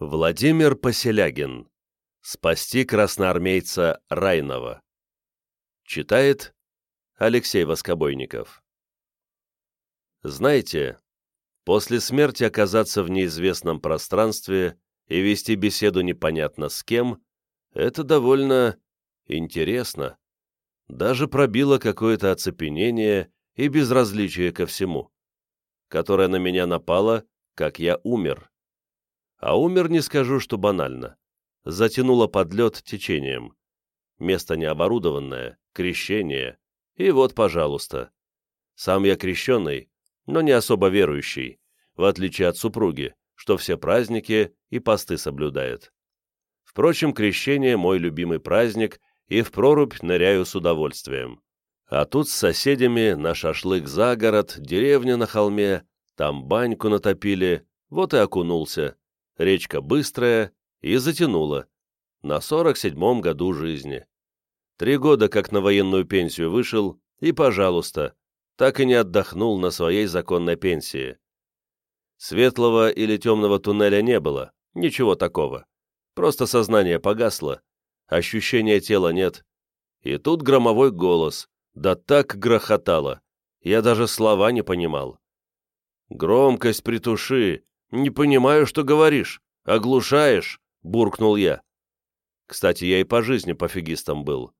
Владимир Поселягин. Спасти красноармейца Райнова. Читает Алексей Воскобойников. Знаете, после смерти оказаться в неизвестном пространстве и вести беседу непонятно с кем, это довольно интересно. Даже пробило какое-то оцепенение и безразличие ко всему, которое на меня напало, как я умер. А умер, не скажу, что банально. Затянуло под лед течением. Место необорудованное, крещение. И вот, пожалуйста. Сам я крещенный, но не особо верующий, в отличие от супруги, что все праздники и посты соблюдает. Впрочем, крещение – мой любимый праздник, и в прорубь ныряю с удовольствием. А тут с соседями на шашлык за город, деревня на холме, там баньку натопили, вот и окунулся речка быстрая и затянула. На 47-м году жизни. Три года как на военную пенсию вышел, и, пожалуйста, так и не отдохнул на своей законной пенсии. Светлого или темного туннеля не было, ничего такого. Просто сознание погасло, ощущения тела нет. И тут громовой голос, да так грохотало, я даже слова не понимал. «Громкость притуши, «Не понимаю, что говоришь. Оглушаешь!» — буркнул я. Кстати, я и по жизни пофигистом был.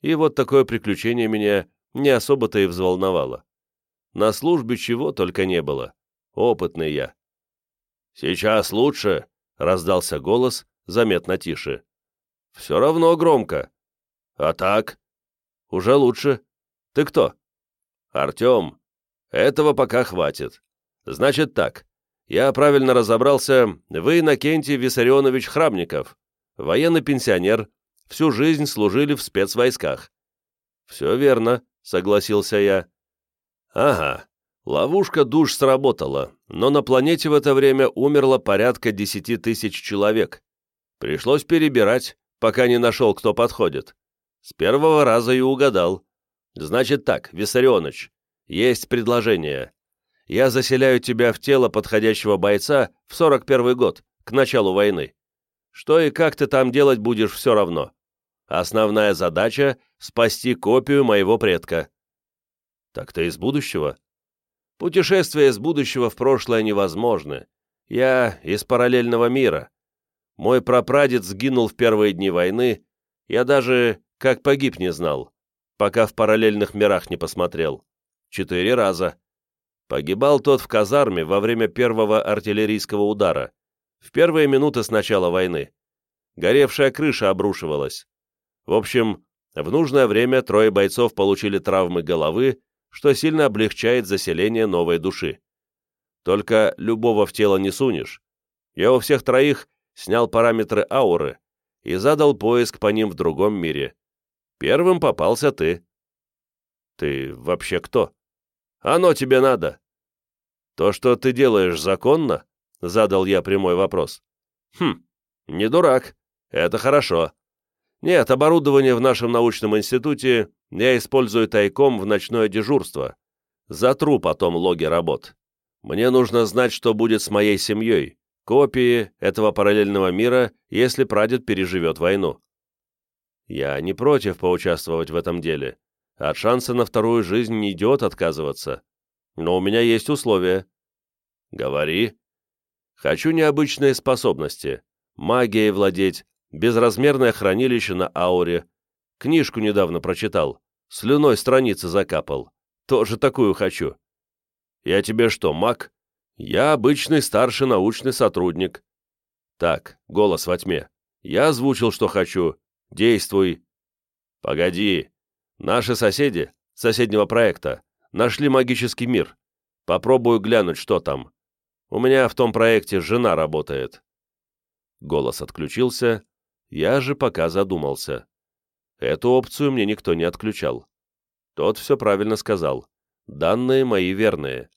И вот такое приключение меня не особо-то и взволновало. На службе чего только не было. Опытный я. «Сейчас лучше!» — раздался голос, заметно тише. «Все равно громко. А так?» «Уже лучше. Ты кто?» «Артем. Этого пока хватит. Значит так. Я правильно разобрался, вы Иннокентий Виссарионович Храмников, военный пенсионер, всю жизнь служили в спецвойсках. Все верно, согласился я. Ага, ловушка душ сработала, но на планете в это время умерло порядка десяти тысяч человек. Пришлось перебирать, пока не нашел, кто подходит. С первого раза и угадал. Значит так, Виссарионович, есть предложение я заселяю тебя в тело подходящего бойца в 41 год, к началу войны. Что и как ты там делать будешь все равно. Основная задача — спасти копию моего предка». «Так ты из будущего?» «Путешествие из будущего в прошлое невозможно. Я из параллельного мира. Мой прапрадед сгинул в первые дни войны, я даже как погиб не знал, пока в параллельных мирах не посмотрел. Четыре раза. Погибал тот в казарме во время первого артиллерийского удара, в первые минуты с начала войны. Горевшая крыша обрушивалась. В общем, в нужное время трое бойцов получили травмы головы, что сильно облегчает заселение новой души. Только любого в тело не сунешь. Я у всех троих снял параметры ауры и задал поиск по ним в другом мире. Первым попался ты. Ты вообще кто? Оно тебе надо. То, что ты делаешь, законно? Задал я прямой вопрос. Хм, не дурак. Это хорошо. Нет, оборудование в нашем научном институте я использую тайком в ночное дежурство. Затру потом логи работ. Мне нужно знать, что будет с моей семьей, копии этого параллельного мира, если прадед переживет войну. Я не против поучаствовать в этом деле. От шанса на вторую жизнь не идет отказываться. Но у меня есть условия. Говори. Хочу необычные способности. Магией владеть, безразмерное хранилище на ауре. Книжку недавно прочитал. Слюной страницы закапал. Тоже такую хочу. Я тебе что, маг? Я обычный старший научный сотрудник. Так, голос во тьме. Я озвучил, что хочу. Действуй. Погоди, Наши соседи, соседнего проекта, нашли магический мир. Попробую глянуть, что там. У меня в том проекте жена работает». Голос отключился, я же пока задумался. Эту опцию мне никто не отключал. Тот все правильно сказал. Данные мои верные.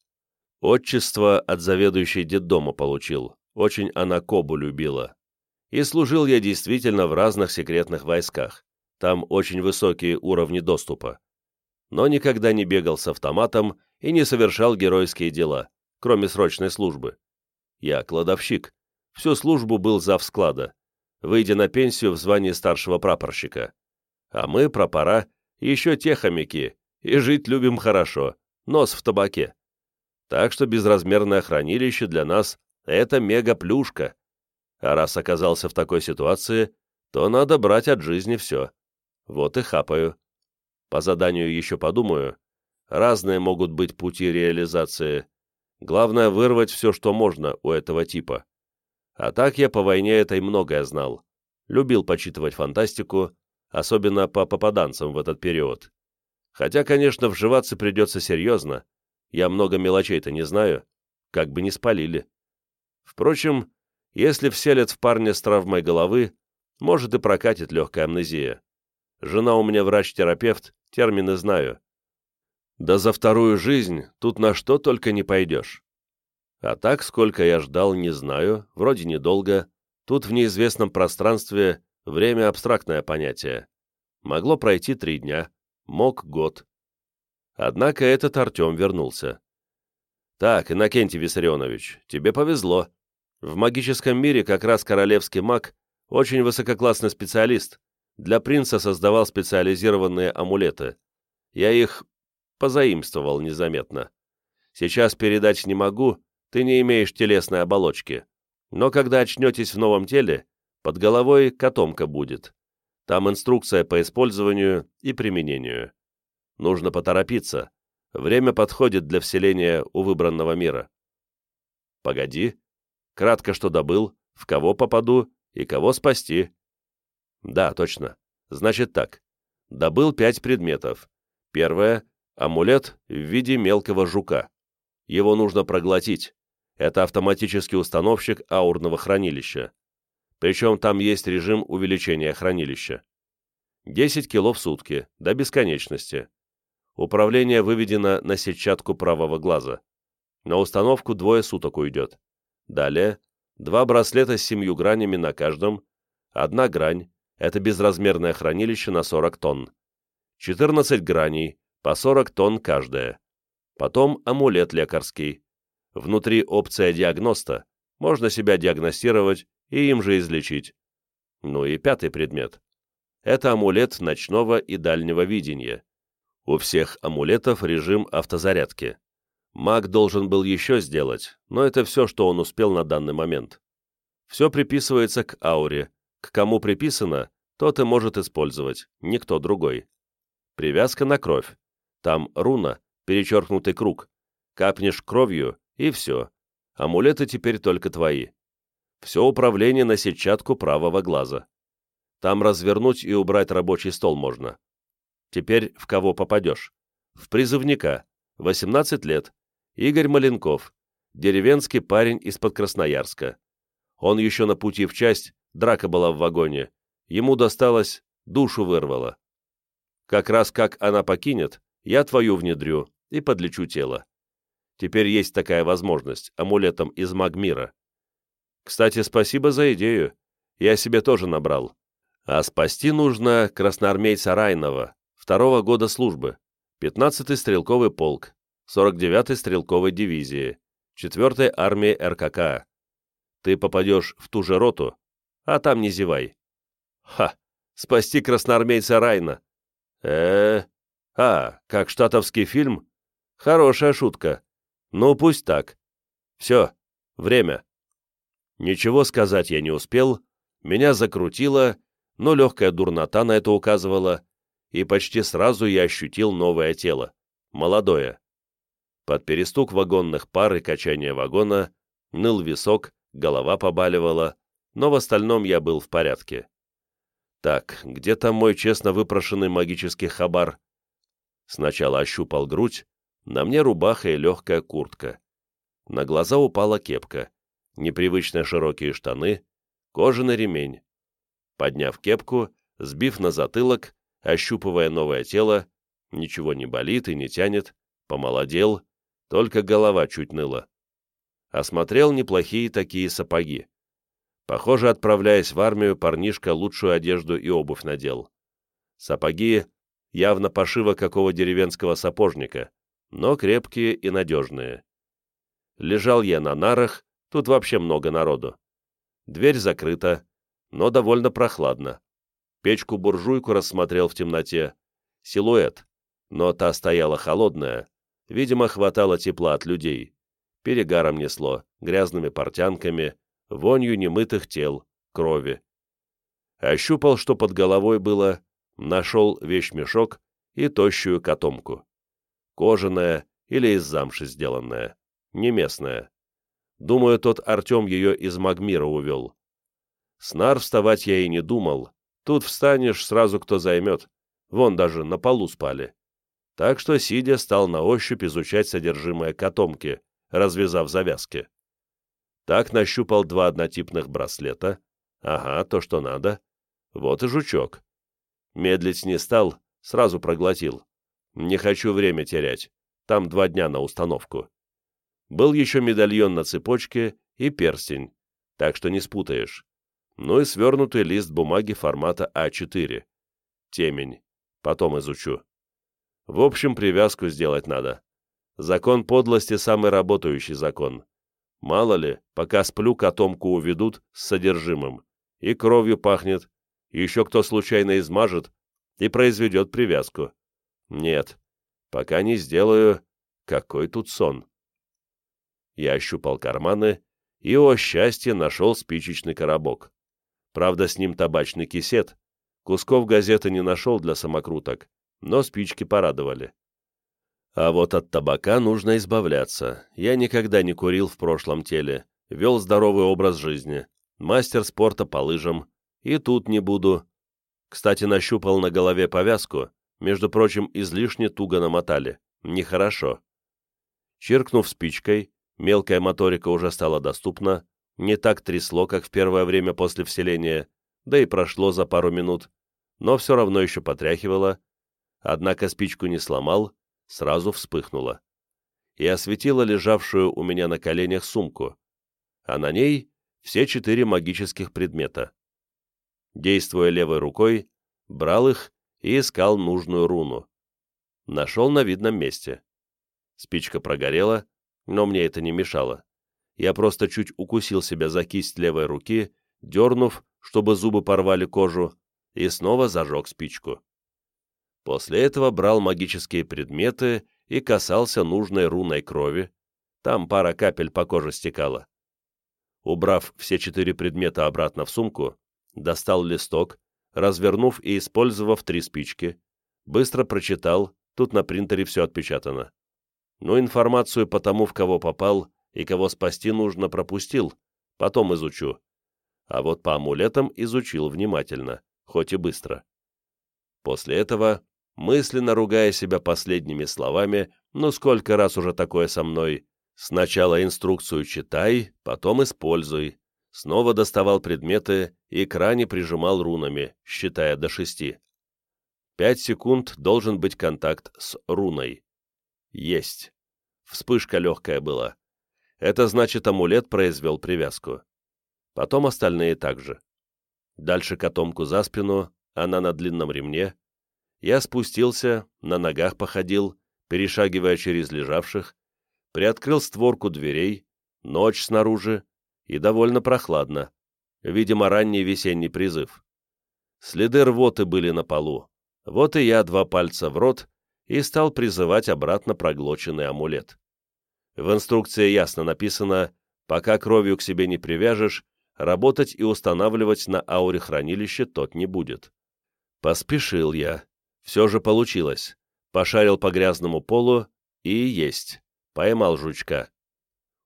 Отчество от заведующей детдома получил. Очень она Кобу любила. И служил я действительно в разных секретных войсках. Там очень высокие уровни доступа. Но никогда не бегал с автоматом и не совершал геройские дела, кроме срочной службы. Я кладовщик, всю службу был зав склада, выйдя на пенсию в звании старшего прапорщика. А мы, прапора, еще те хомяки, и жить любим хорошо, нос в табаке. Так что безразмерное хранилище для нас — это мега-плюшка. А раз оказался в такой ситуации, то надо брать от жизни все. Вот и хапаю. По заданию еще подумаю. Разные могут быть пути реализации. Главное — вырвать все, что можно у этого типа. А так я по войне этой многое знал. Любил почитывать фантастику, особенно по попаданцам в этот период. Хотя, конечно, вживаться придется серьезно. Я много мелочей-то не знаю, как бы не спалили. Впрочем, если вселят в парня с травмой головы, может и прокатит легкая амнезия. Жена у меня врач-терапевт, термины знаю. Да за вторую жизнь тут на что только не пойдешь. А так, сколько я ждал, не знаю, вроде недолго. Тут в неизвестном пространстве время абстрактное понятие. Могло пройти три дня, мог год. Однако этот Артем вернулся. «Так, Иннокентий Виссарионович, тебе повезло. В магическом мире как раз королевский маг очень высококлассный специалист. Для принца создавал специализированные амулеты. Я их позаимствовал незаметно. Сейчас передать не могу, ты не имеешь телесной оболочки. Но когда очнетесь в новом теле, под головой котомка будет. Там инструкция по использованию и применению. Нужно поторопиться. Время подходит для вселения у выбранного мира. Погоди. Кратко, что добыл, в кого попаду и кого спасти. Да, точно. Значит так. Добыл пять предметов. Первое — амулет в виде мелкого жука. Его нужно проглотить. Это автоматический установщик аурного хранилища. Причем там есть режим увеличения хранилища. 10 кило в сутки, до бесконечности. Управление выведено на сетчатку правого глаза. На установку двое суток уйдет. Далее, два браслета с семью гранями на каждом, одна грань, это безразмерное хранилище на 40 тонн. 14 граней, по 40 тонн каждая. Потом амулет лекарский. Внутри опция диагноста, можно себя диагностировать и им же излечить. Ну и пятый предмет. Это амулет ночного и дальнего видения. У всех амулетов режим автозарядки. Маг должен был еще сделать, но это все, что он успел на данный момент. Все приписывается к ауре. К кому приписано, тот и может использовать, никто другой. Привязка на кровь. Там руна, перечеркнутый круг. Капнешь кровью, и все. Амулеты теперь только твои все управление на сетчатку правого глаза. Там развернуть и убрать рабочий стол можно. Теперь в кого попадешь? В призывника, 18 лет, Игорь Маленков, деревенский парень из-под Красноярска. Он еще на пути в часть, драка была в вагоне, ему досталось, душу вырвало. Как раз как она покинет, я твою внедрю и подлечу тело. Теперь есть такая возможность, амулетом из магмира. Кстати, спасибо за идею. Я себе тоже набрал. А спасти нужно красноармейца Райнова, второго года службы, 15-й стрелковый полк, 49-й стрелковой дивизии, 4-й армии РКК. Ты попадешь в ту же роту, а там не зевай. Ха! Спасти красноармейца Райна. э э А, как штатовский фильм? Хорошая шутка. Ну, пусть так. Все, время. Ничего сказать я не успел, меня закрутило, но легкая дурнота на это указывала, и почти сразу я ощутил новое тело, молодое. Под перестук вагонных пар и качание вагона ныл висок, голова побаливала, но в остальном я был в порядке. Так, где там мой честно выпрошенный магический хабар? Сначала ощупал грудь, на мне рубаха и легкая куртка. На глаза упала кепка непривычно широкие штаны, кожаный ремень. Подняв кепку, сбив на затылок, ощупывая новое тело, ничего не болит и не тянет, помолодел, только голова чуть ныла. Осмотрел неплохие такие сапоги. Похоже, отправляясь в армию, парнишка лучшую одежду и обувь надел. Сапоги явно пошива какого деревенского сапожника, но крепкие и надежные. Лежал я на нарах, Тут вообще много народу. Дверь закрыта, но довольно прохладно. Печку-буржуйку рассмотрел в темноте. Силуэт, но та стояла холодная. Видимо, хватало тепла от людей. Перегаром несло, грязными портянками, вонью немытых тел, крови. Ощупал, что под головой было, нашел вещмешок и тощую котомку. Кожаная или из замши сделанная, не местная. Думаю, тот Артем ее из Магмира увел. Снар вставать я и не думал. Тут встанешь, сразу кто займет. Вон даже на полу спали. Так что, сидя, стал на ощупь изучать содержимое котомки, развязав завязки. Так нащупал два однотипных браслета. Ага, то, что надо. Вот и жучок. Медлить не стал, сразу проглотил. Не хочу время терять. Там два дня на установку. Был еще медальон на цепочке и перстень, так что не спутаешь. Ну и свернутый лист бумаги формата А4. Темень. Потом изучу. В общем, привязку сделать надо. Закон подлости – самый работающий закон. Мало ли, пока сплю, котомку уведут с содержимым. И кровью пахнет, еще кто случайно измажет и произведет привязку. Нет, пока не сделаю, какой тут сон. Я ощупал карманы и, о счастье, нашел спичечный коробок. Правда, с ним табачный кисет. Кусков газеты не нашел для самокруток, но спички порадовали. А вот от табака нужно избавляться. Я никогда не курил в прошлом теле, вел здоровый образ жизни, мастер спорта по лыжам, и тут не буду. Кстати, нащупал на голове повязку, между прочим, излишне туго намотали. Нехорошо. Чиркнув спичкой, мелкая моторика уже стала доступна, не так трясло, как в первое время после вселения, да и прошло за пару минут, но все равно еще потряхивало, однако спичку не сломал, сразу вспыхнула и осветила лежавшую у меня на коленях сумку, а на ней все четыре магических предмета. Действуя левой рукой, брал их и искал нужную руну. Нашел на видном месте. Спичка прогорела, но мне это не мешало. Я просто чуть укусил себя за кисть левой руки, дернув, чтобы зубы порвали кожу, и снова зажег спичку. После этого брал магические предметы и касался нужной руной крови. Там пара капель по коже стекала. Убрав все четыре предмета обратно в сумку, достал листок, развернув и использовав три спички, быстро прочитал, тут на принтере все отпечатано. Но информацию по тому, в кого попал и кого спасти нужно, пропустил, потом изучу. А вот по амулетам изучил внимательно, хоть и быстро. После этого, мысленно ругая себя последними словами, ну сколько раз уже такое со мной, сначала инструкцию читай, потом используй, снова доставал предметы и к ране прижимал рунами, считая до шести. Пять секунд должен быть контакт с руной. Есть. Вспышка легкая была. Это значит, амулет произвел привязку. Потом остальные также. Дальше котомку за спину, она на длинном ремне. Я спустился, на ногах походил, перешагивая через лежавших, приоткрыл створку дверей, ночь снаружи, и довольно прохладно. Видимо, ранний весенний призыв. Следы рвоты были на полу. Вот и я два пальца в рот и стал призывать обратно проглоченный амулет. В инструкции ясно написано, пока кровью к себе не привяжешь, работать и устанавливать на ауре хранилище тот не будет. Поспешил я. Все же получилось. Пошарил по грязному полу и есть. Поймал жучка.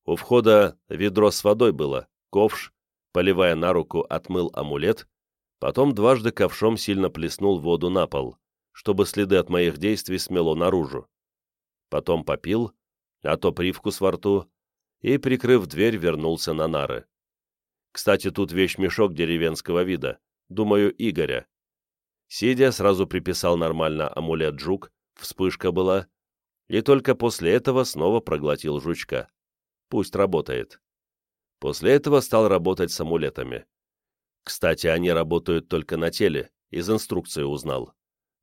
У входа ведро с водой было, ковш, поливая на руку, отмыл амулет, потом дважды ковшом сильно плеснул воду на пол, чтобы следы от моих действий смело наружу. Потом попил, а то привкус во рту, и, прикрыв дверь, вернулся на нары. Кстати, тут вещь-мешок деревенского вида, думаю, Игоря. Сидя, сразу приписал нормально амулет жук, вспышка была, и только после этого снова проглотил жучка. Пусть работает. После этого стал работать с амулетами. Кстати, они работают только на теле, из инструкции узнал.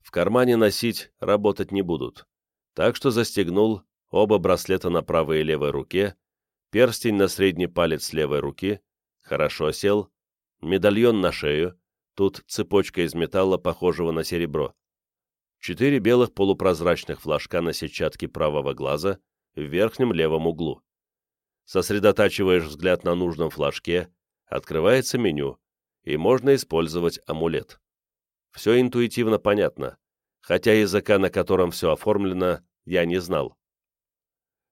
В кармане носить, работать не будут. Так что застегнул оба браслета на правой и левой руке, перстень на средний палец левой руки, Хорошо сел. Медальон на шею. Тут цепочка из металла, похожего на серебро. Четыре белых полупрозрачных флажка на сетчатке правого глаза в верхнем левом углу. Сосредотачиваешь взгляд на нужном флажке, открывается меню, и можно использовать амулет. Все интуитивно понятно, хотя языка, на котором все оформлено, я не знал.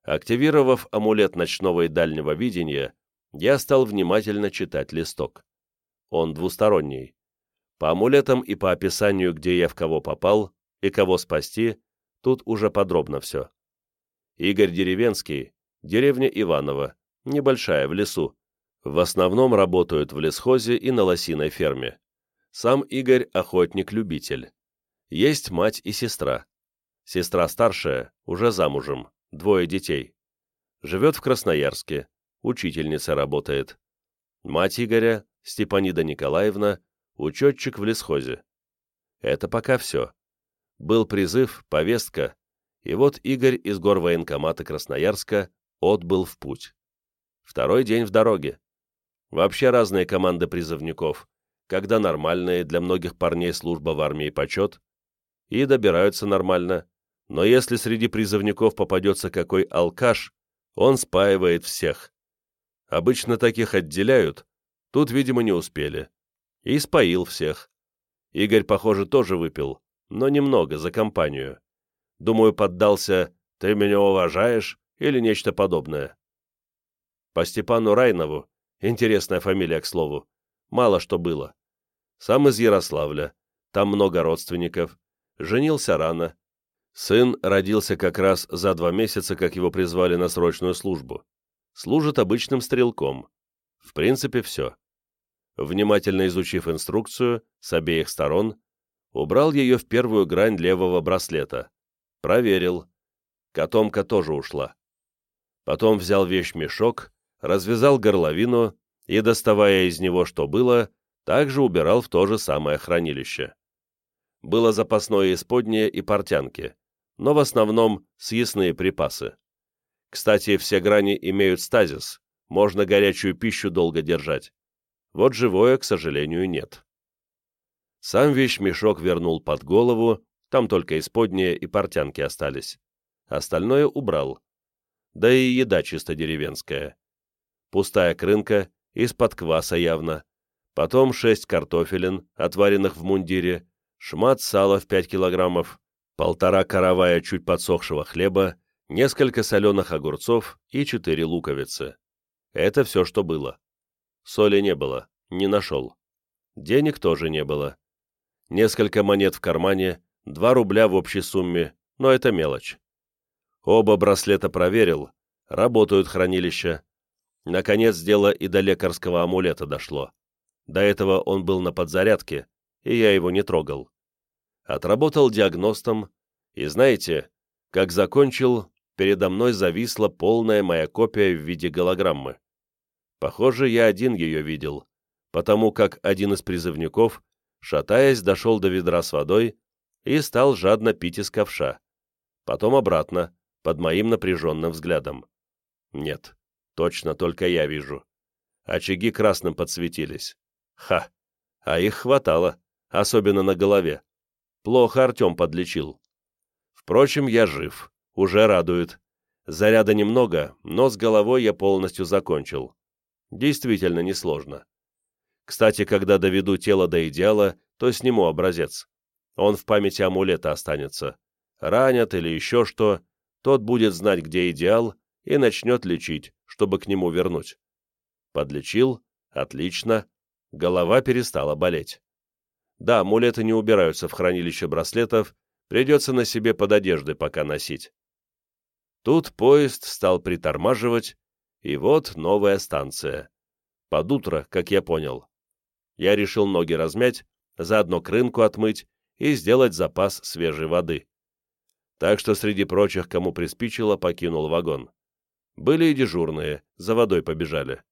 Активировав амулет ночного и дальнего видения, я стал внимательно читать листок. Он двусторонний. По амулетам и по описанию, где я в кого попал и кого спасти, тут уже подробно все. Игорь Деревенский, деревня Иваново, небольшая, в лесу. В основном работают в лесхозе и на лосиной ферме. Сам Игорь – охотник-любитель. Есть мать и сестра. Сестра старшая, уже замужем, двое детей. Живет в Красноярске, учительница работает. Мать Игоря, Степанида Николаевна, учетчик в лесхозе. Это пока все. Был призыв, повестка, и вот Игорь из горвоенкомата Красноярска отбыл в путь. Второй день в дороге. Вообще разные команды призывников, когда нормальные для многих парней служба в армии почет, и добираются нормально, но если среди призывников попадется какой алкаш, он спаивает всех. Обычно таких отделяют, тут, видимо, не успели. И споил всех. Игорь, похоже, тоже выпил, но немного, за компанию. Думаю, поддался «ты меня уважаешь» или нечто подобное. По Степану Райнову, интересная фамилия, к слову, мало что было. Сам из Ярославля, там много родственников, женился рано, Сын родился как раз за два месяца, как его призвали на срочную службу. Служит обычным стрелком. В принципе, все. Внимательно изучив инструкцию с обеих сторон, убрал ее в первую грань левого браслета. Проверил. Котомка тоже ушла. Потом взял вещь-мешок, развязал горловину и, доставая из него, что было, также убирал в то же самое хранилище. Было запасное исподнее и портянки но в основном съестные припасы. Кстати, все грани имеют стазис, можно горячую пищу долго держать. Вот живое, к сожалению, нет. Сам вещмешок вернул под голову, там только исподние и портянки остались. Остальное убрал. Да и еда чисто деревенская. Пустая крынка, из-под кваса явно. Потом шесть картофелин, отваренных в мундире, шмат сала в пять килограммов, полтора каравая чуть подсохшего хлеба, несколько соленых огурцов и четыре луковицы. Это все, что было. Соли не было, не нашел. Денег тоже не было. Несколько монет в кармане, два рубля в общей сумме, но это мелочь. Оба браслета проверил, работают хранилища. Наконец дело и до лекарского амулета дошло. До этого он был на подзарядке, и я его не трогал отработал диагностом, и знаете, как закончил, передо мной зависла полная моя копия в виде голограммы. Похоже, я один ее видел, потому как один из призывников, шатаясь, дошел до ведра с водой и стал жадно пить из ковша. Потом обратно, под моим напряженным взглядом. Нет, точно только я вижу. Очаги красным подсветились. Ха! А их хватало, особенно на голове. Плохо Артем подлечил. Впрочем, я жив. Уже радует. Заряда немного, но с головой я полностью закончил. Действительно несложно. Кстати, когда доведу тело до идеала, то сниму образец. Он в памяти амулета останется. Ранят или еще что, тот будет знать, где идеал, и начнет лечить, чтобы к нему вернуть. Подлечил, отлично, голова перестала болеть. Да, амулеты не убираются в хранилище браслетов, придется на себе под одеждой пока носить. Тут поезд стал притормаживать, и вот новая станция. Под утро, как я понял. Я решил ноги размять, заодно крынку отмыть и сделать запас свежей воды. Так что среди прочих, кому приспичило, покинул вагон. Были и дежурные, за водой побежали.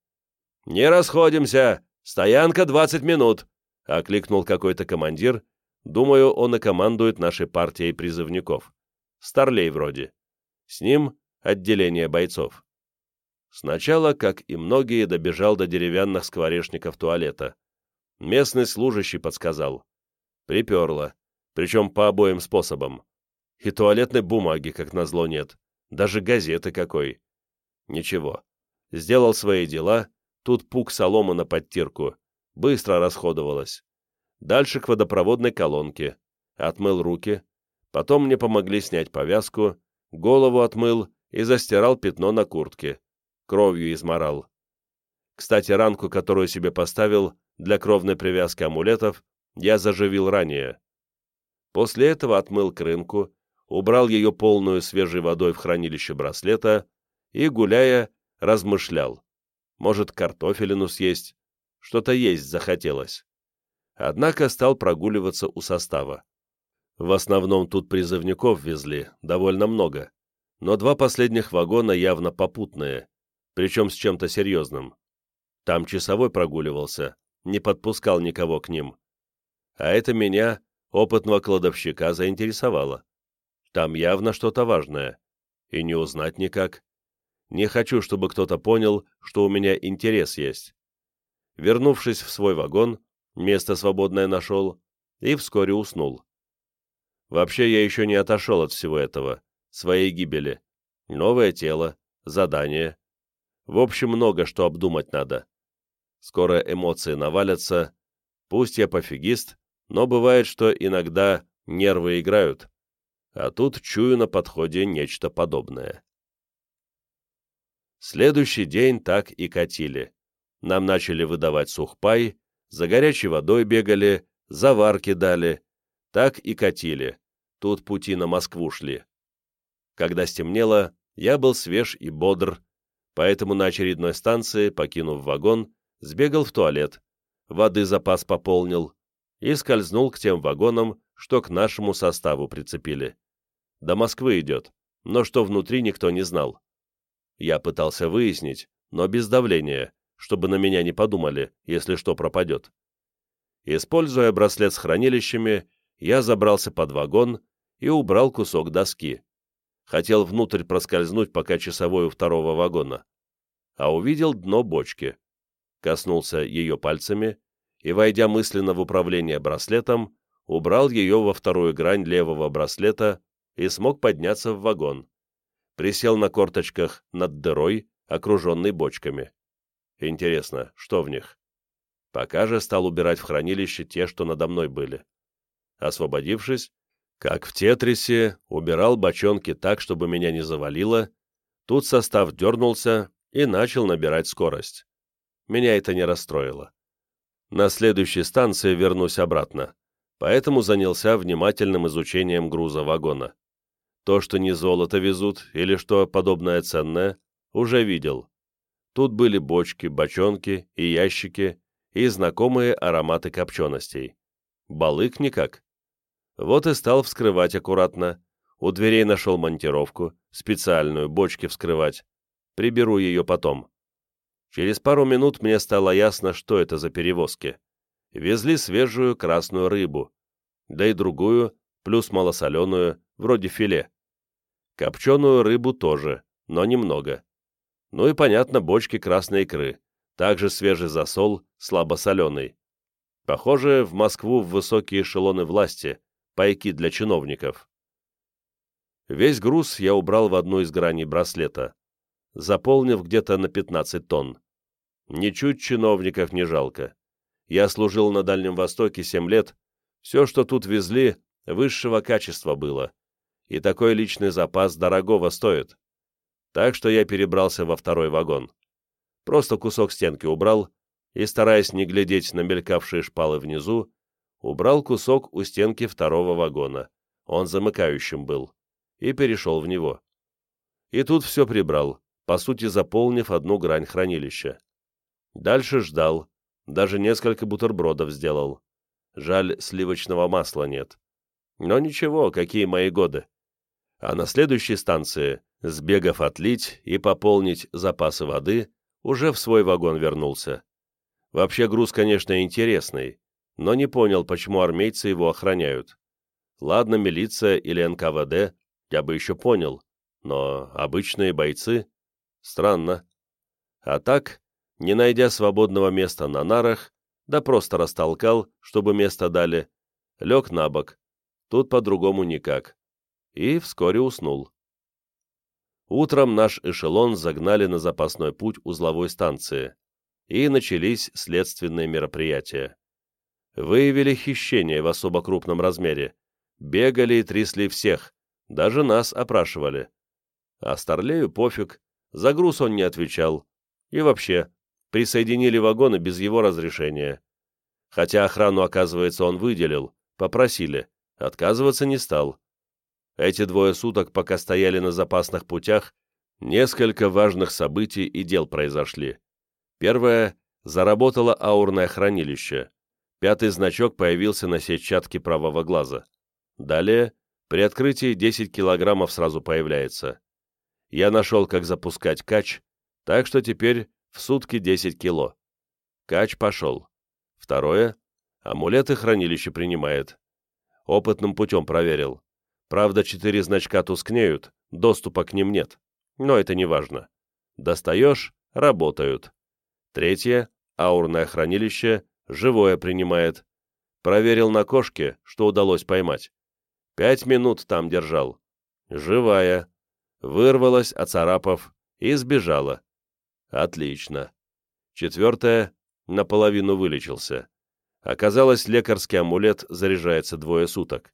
«Не расходимся! Стоянка 20 минут!» — окликнул какой-то командир. Думаю, он и командует нашей партией призывников. Старлей вроде. С ним отделение бойцов. Сначала, как и многие, добежал до деревянных скворечников туалета. Местный служащий подсказал. Приперло. Причем по обоим способам. И туалетной бумаги, как назло, нет. Даже газеты какой. Ничего. Сделал свои дела, тут пук солома на подтирку. Быстро расходовалась. Дальше к водопроводной колонке. Отмыл руки. Потом мне помогли снять повязку, голову отмыл и застирал пятно на куртке. Кровью изморал. Кстати, ранку, которую себе поставил для кровной привязки амулетов, я заживил ранее. После этого отмыл крынку, убрал ее полную свежей водой в хранилище браслета и, гуляя, размышлял. Может, картофелину съесть? Что-то есть захотелось. Однако стал прогуливаться у состава. В основном тут призывников везли, довольно много. Но два последних вагона явно попутные, причем с чем-то серьезным. Там часовой прогуливался, не подпускал никого к ним. А это меня, опытного кладовщика, заинтересовало. Там явно что-то важное. И не узнать никак. Не хочу, чтобы кто-то понял, что у меня интерес есть. Вернувшись в свой вагон, место свободное нашел и вскоре уснул. Вообще я еще не отошел от всего этого, своей гибели. Новое тело, задание. В общем, много что обдумать надо. Скоро эмоции навалятся. Пусть я пофигист, но бывает, что иногда нервы играют. А тут чую на подходе нечто подобное. Следующий день так и катили. Нам начали выдавать сухпай, за горячей водой бегали, заварки дали. Так и катили. Тут пути на Москву шли. Когда стемнело, я был свеж и бодр, поэтому на очередной станции, покинув вагон, сбегал в туалет, воды запас пополнил и скользнул к тем вагонам, что к нашему составу прицепили. До Москвы идет, но что внутри никто не знал. Я пытался выяснить, но без давления, чтобы на меня не подумали, если что пропадет. Используя браслет с хранилищами, я забрался под вагон и убрал кусок доски. Хотел внутрь проскользнуть, пока часовой у второго вагона. А увидел дно бочки. Коснулся ее пальцами и, войдя мысленно в управление браслетом, убрал ее во вторую грань левого браслета и смог подняться в вагон. Присел на корточках над дырой, окруженной бочками. Интересно, что в них? Пока же стал убирать в хранилище те, что надо мной были. Освободившись, как в тетрисе, убирал бочонки так, чтобы меня не завалило, тут состав дернулся и начал набирать скорость. Меня это не расстроило. На следующей станции вернусь обратно, поэтому занялся внимательным изучением груза вагона. То, что не золото везут или что подобное ценное, уже видел. Тут были бочки, бочонки и ящики, и знакомые ароматы копченостей. Балык никак. Вот и стал вскрывать аккуратно. У дверей нашел монтировку, специальную, бочки вскрывать. Приберу ее потом. Через пару минут мне стало ясно, что это за перевозки. Везли свежую красную рыбу, да и другую, плюс малосоленую, вроде филе. Копченую рыбу тоже, но немного. Ну и, понятно, бочки красной икры, также свежий засол, слабосоленый. Похоже, в Москву в высокие эшелоны власти, пайки для чиновников. Весь груз я убрал в одну из граней браслета, заполнив где-то на 15 тонн. Ничуть чиновников не жалко. Я служил на Дальнем Востоке 7 лет, все, что тут везли, высшего качества было, и такой личный запас дорогого стоит. Так что я перебрался во второй вагон. Просто кусок стенки убрал и, стараясь не глядеть на мелькавшие шпалы внизу, убрал кусок у стенки второго вагона, он замыкающим был, и перешел в него. И тут все прибрал, по сути заполнив одну грань хранилища. Дальше ждал, даже несколько бутербродов сделал. Жаль, сливочного масла нет. Но ничего, какие мои годы а на следующей станции, сбегав отлить и пополнить запасы воды, уже в свой вагон вернулся. Вообще груз, конечно, интересный, но не понял, почему армейцы его охраняют. Ладно, милиция или НКВД, я бы еще понял, но обычные бойцы? Странно. А так, не найдя свободного места на нарах, да просто растолкал, чтобы место дали, лег на бок. Тут по-другому никак. И вскоре уснул. Утром наш эшелон загнали на запасной путь узловой станции, и начались следственные мероприятия. Выявили хищение в особо крупном размере, бегали и трясли всех, даже нас опрашивали. А Старлею пофиг, за груз он не отвечал. И вообще, присоединили вагоны без его разрешения. Хотя охрану, оказывается, он выделил, попросили, отказываться не стал. Эти двое суток, пока стояли на запасных путях, несколько важных событий и дел произошли. Первое – заработало аурное хранилище. Пятый значок появился на сетчатке правого глаза. Далее, при открытии 10 килограммов сразу появляется. Я нашел, как запускать кач, так что теперь в сутки 10 кило. Кач пошел. Второе. Амулеты хранилище принимает. Опытным путем проверил. Правда, четыре значка тускнеют, доступа к ним нет. Но это не важно. Достаешь — работают. Третье. Аурное хранилище живое принимает. Проверил на кошке, что удалось поймать. Пять минут там держал. Живая. Вырвалась, оцарапав, и сбежала. Отлично. Четвертое. Наполовину вылечился. Оказалось, лекарский амулет заряжается двое суток.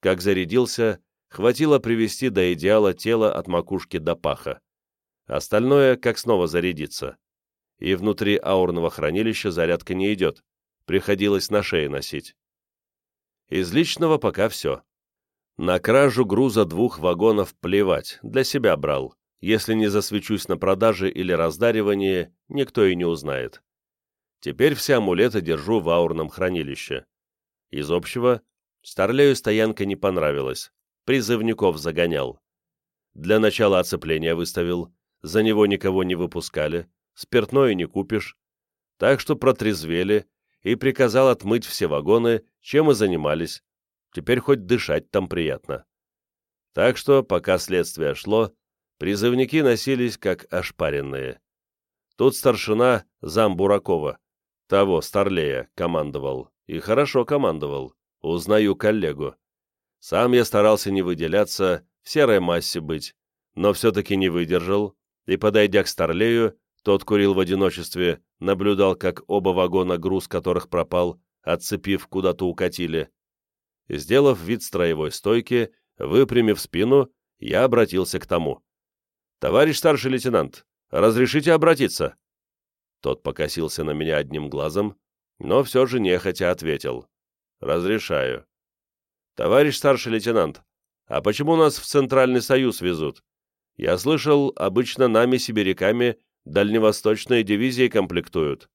Как зарядился, хватило привести до идеала тело от макушки до паха. Остальное, как снова зарядиться. И внутри аурного хранилища зарядка не идет. Приходилось на шее носить. Из личного пока все. На кражу груза двух вагонов плевать, для себя брал. Если не засвечусь на продаже или раздаривании, никто и не узнает. Теперь все амулеты держу в аурном хранилище. Из общего, Старлею стоянка не понравилась. Призывников загонял. Для начала оцепления выставил, за него никого не выпускали, спиртное не купишь. Так что протрезвели и приказал отмыть все вагоны, чем и занимались, Теперь хоть дышать там приятно. Так что, пока следствие шло, призывники носились как ошпаренные. Тут старшина зам Буракова, того, Старлея, командовал. И хорошо командовал. Узнаю коллегу. Сам я старался не выделяться, в серой массе быть, но все-таки не выдержал, и, подойдя к Старлею, тот курил в одиночестве, наблюдал, как оба вагона, груз которых пропал, отцепив, куда-то укатили. Сделав вид строевой стойки, выпрямив спину, я обратился к тому. «Товарищ старший лейтенант, разрешите обратиться?» Тот покосился на меня одним глазом, но все же нехотя ответил. «Разрешаю». «Товарищ старший лейтенант, а почему нас в Центральный Союз везут? Я слышал, обычно нами, сибиряками, дальневосточные дивизии комплектуют».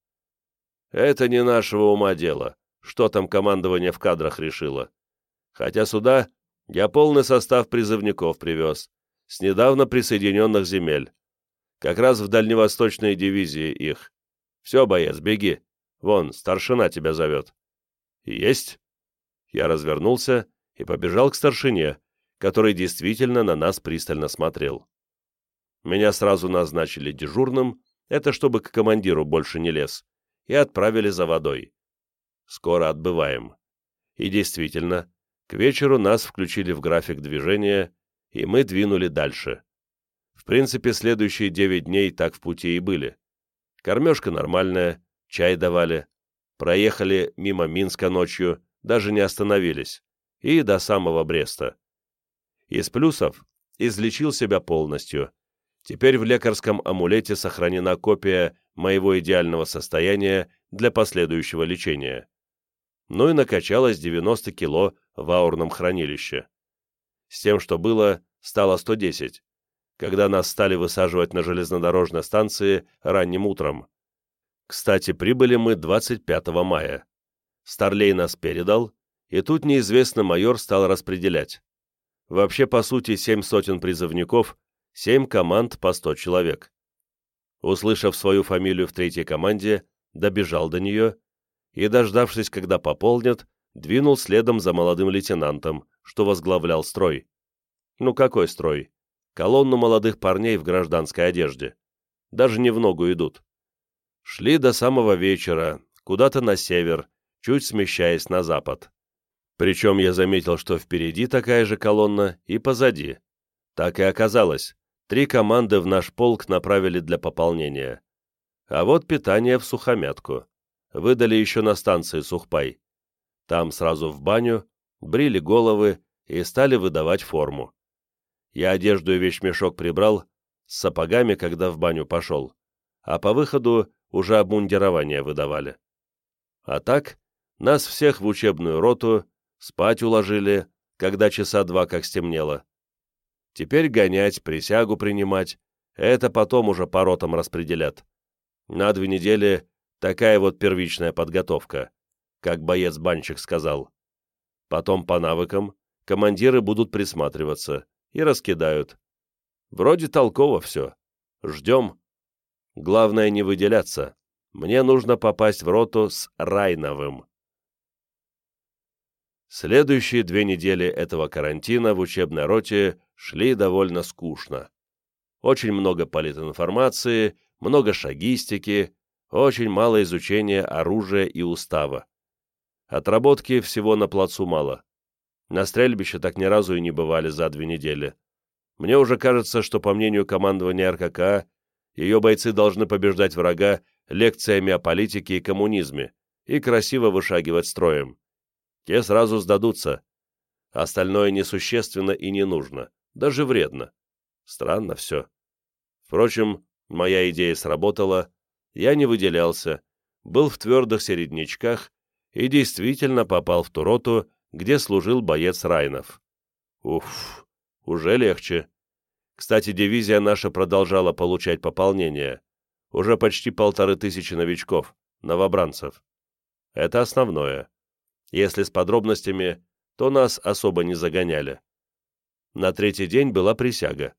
«Это не нашего ума дело, что там командование в кадрах решило. Хотя сюда я полный состав призывников привез, с недавно присоединенных земель. Как раз в дальневосточной дивизии их. Все, боец, беги. Вон, старшина тебя зовет. Есть. Я развернулся и побежал к старшине, который действительно на нас пристально смотрел. Меня сразу назначили дежурным, это чтобы к командиру больше не лез, и отправили за водой. Скоро отбываем. И действительно, к вечеру нас включили в график движения, и мы двинули дальше. В принципе, следующие девять дней так в пути и были. Кормежка нормальная, чай давали. Проехали мимо Минска ночью, даже не остановились. И до самого Бреста. Из плюсов излечил себя полностью. Теперь в лекарском амулете сохранена копия моего идеального состояния для последующего лечения ну и накачалось 90 кило в аурном хранилище. С тем, что было, стало 110, когда нас стали высаживать на железнодорожной станции ранним утром. Кстати, прибыли мы 25 мая. Старлей нас передал, и тут неизвестный майор стал распределять. Вообще, по сути, семь сотен призывников, семь команд по 100 человек. Услышав свою фамилию в третьей команде, добежал до нее и, дождавшись, когда пополнят, двинул следом за молодым лейтенантом, что возглавлял строй. Ну какой строй? Колонну молодых парней в гражданской одежде. даже не в ногу идут. Шли до самого вечера, куда-то на север, чуть смещаясь на запад. Причем я заметил, что впереди такая же колонна и позади. Так и оказалось, три команды в наш полк направили для пополнения. А вот питание в сухомятку. Выдали еще на станции Сухпай. Там сразу в баню, брили головы и стали выдавать форму. Я одежду и вещмешок прибрал, с сапогами, когда в баню пошел, а по выходу уже обмундирование выдавали. А так, нас всех в учебную роту, спать уложили, когда часа два как стемнело. Теперь гонять, присягу принимать, это потом уже по ротам распределят. На две недели такая вот первичная подготовка, как боец-банщик сказал. Потом по навыкам командиры будут присматриваться и раскидают. Вроде толково все. Ждем. Главное не выделяться. Мне нужно попасть в роту с Райновым. Следующие две недели этого карантина в учебной роте шли довольно скучно. Очень много политинформации, много шагистики, очень мало изучения оружия и устава. Отработки всего на плацу мало. На стрельбище так ни разу и не бывали за две недели. Мне уже кажется, что, по мнению командования РКК, ее бойцы должны побеждать врага лекциями о политике и коммунизме и красиво вышагивать строем. Те сразу сдадутся. Остальное несущественно и не нужно, даже вредно. Странно все. Впрочем, моя идея сработала, я не выделялся, был в твердых середнячках и действительно попал в ту роту, где служил боец Райнов. Уф, уже легче. Кстати, дивизия наша продолжала получать пополнение. Уже почти полторы тысячи новичков, новобранцев. Это основное. Если с подробностями, то нас особо не загоняли. На третий день была присяга.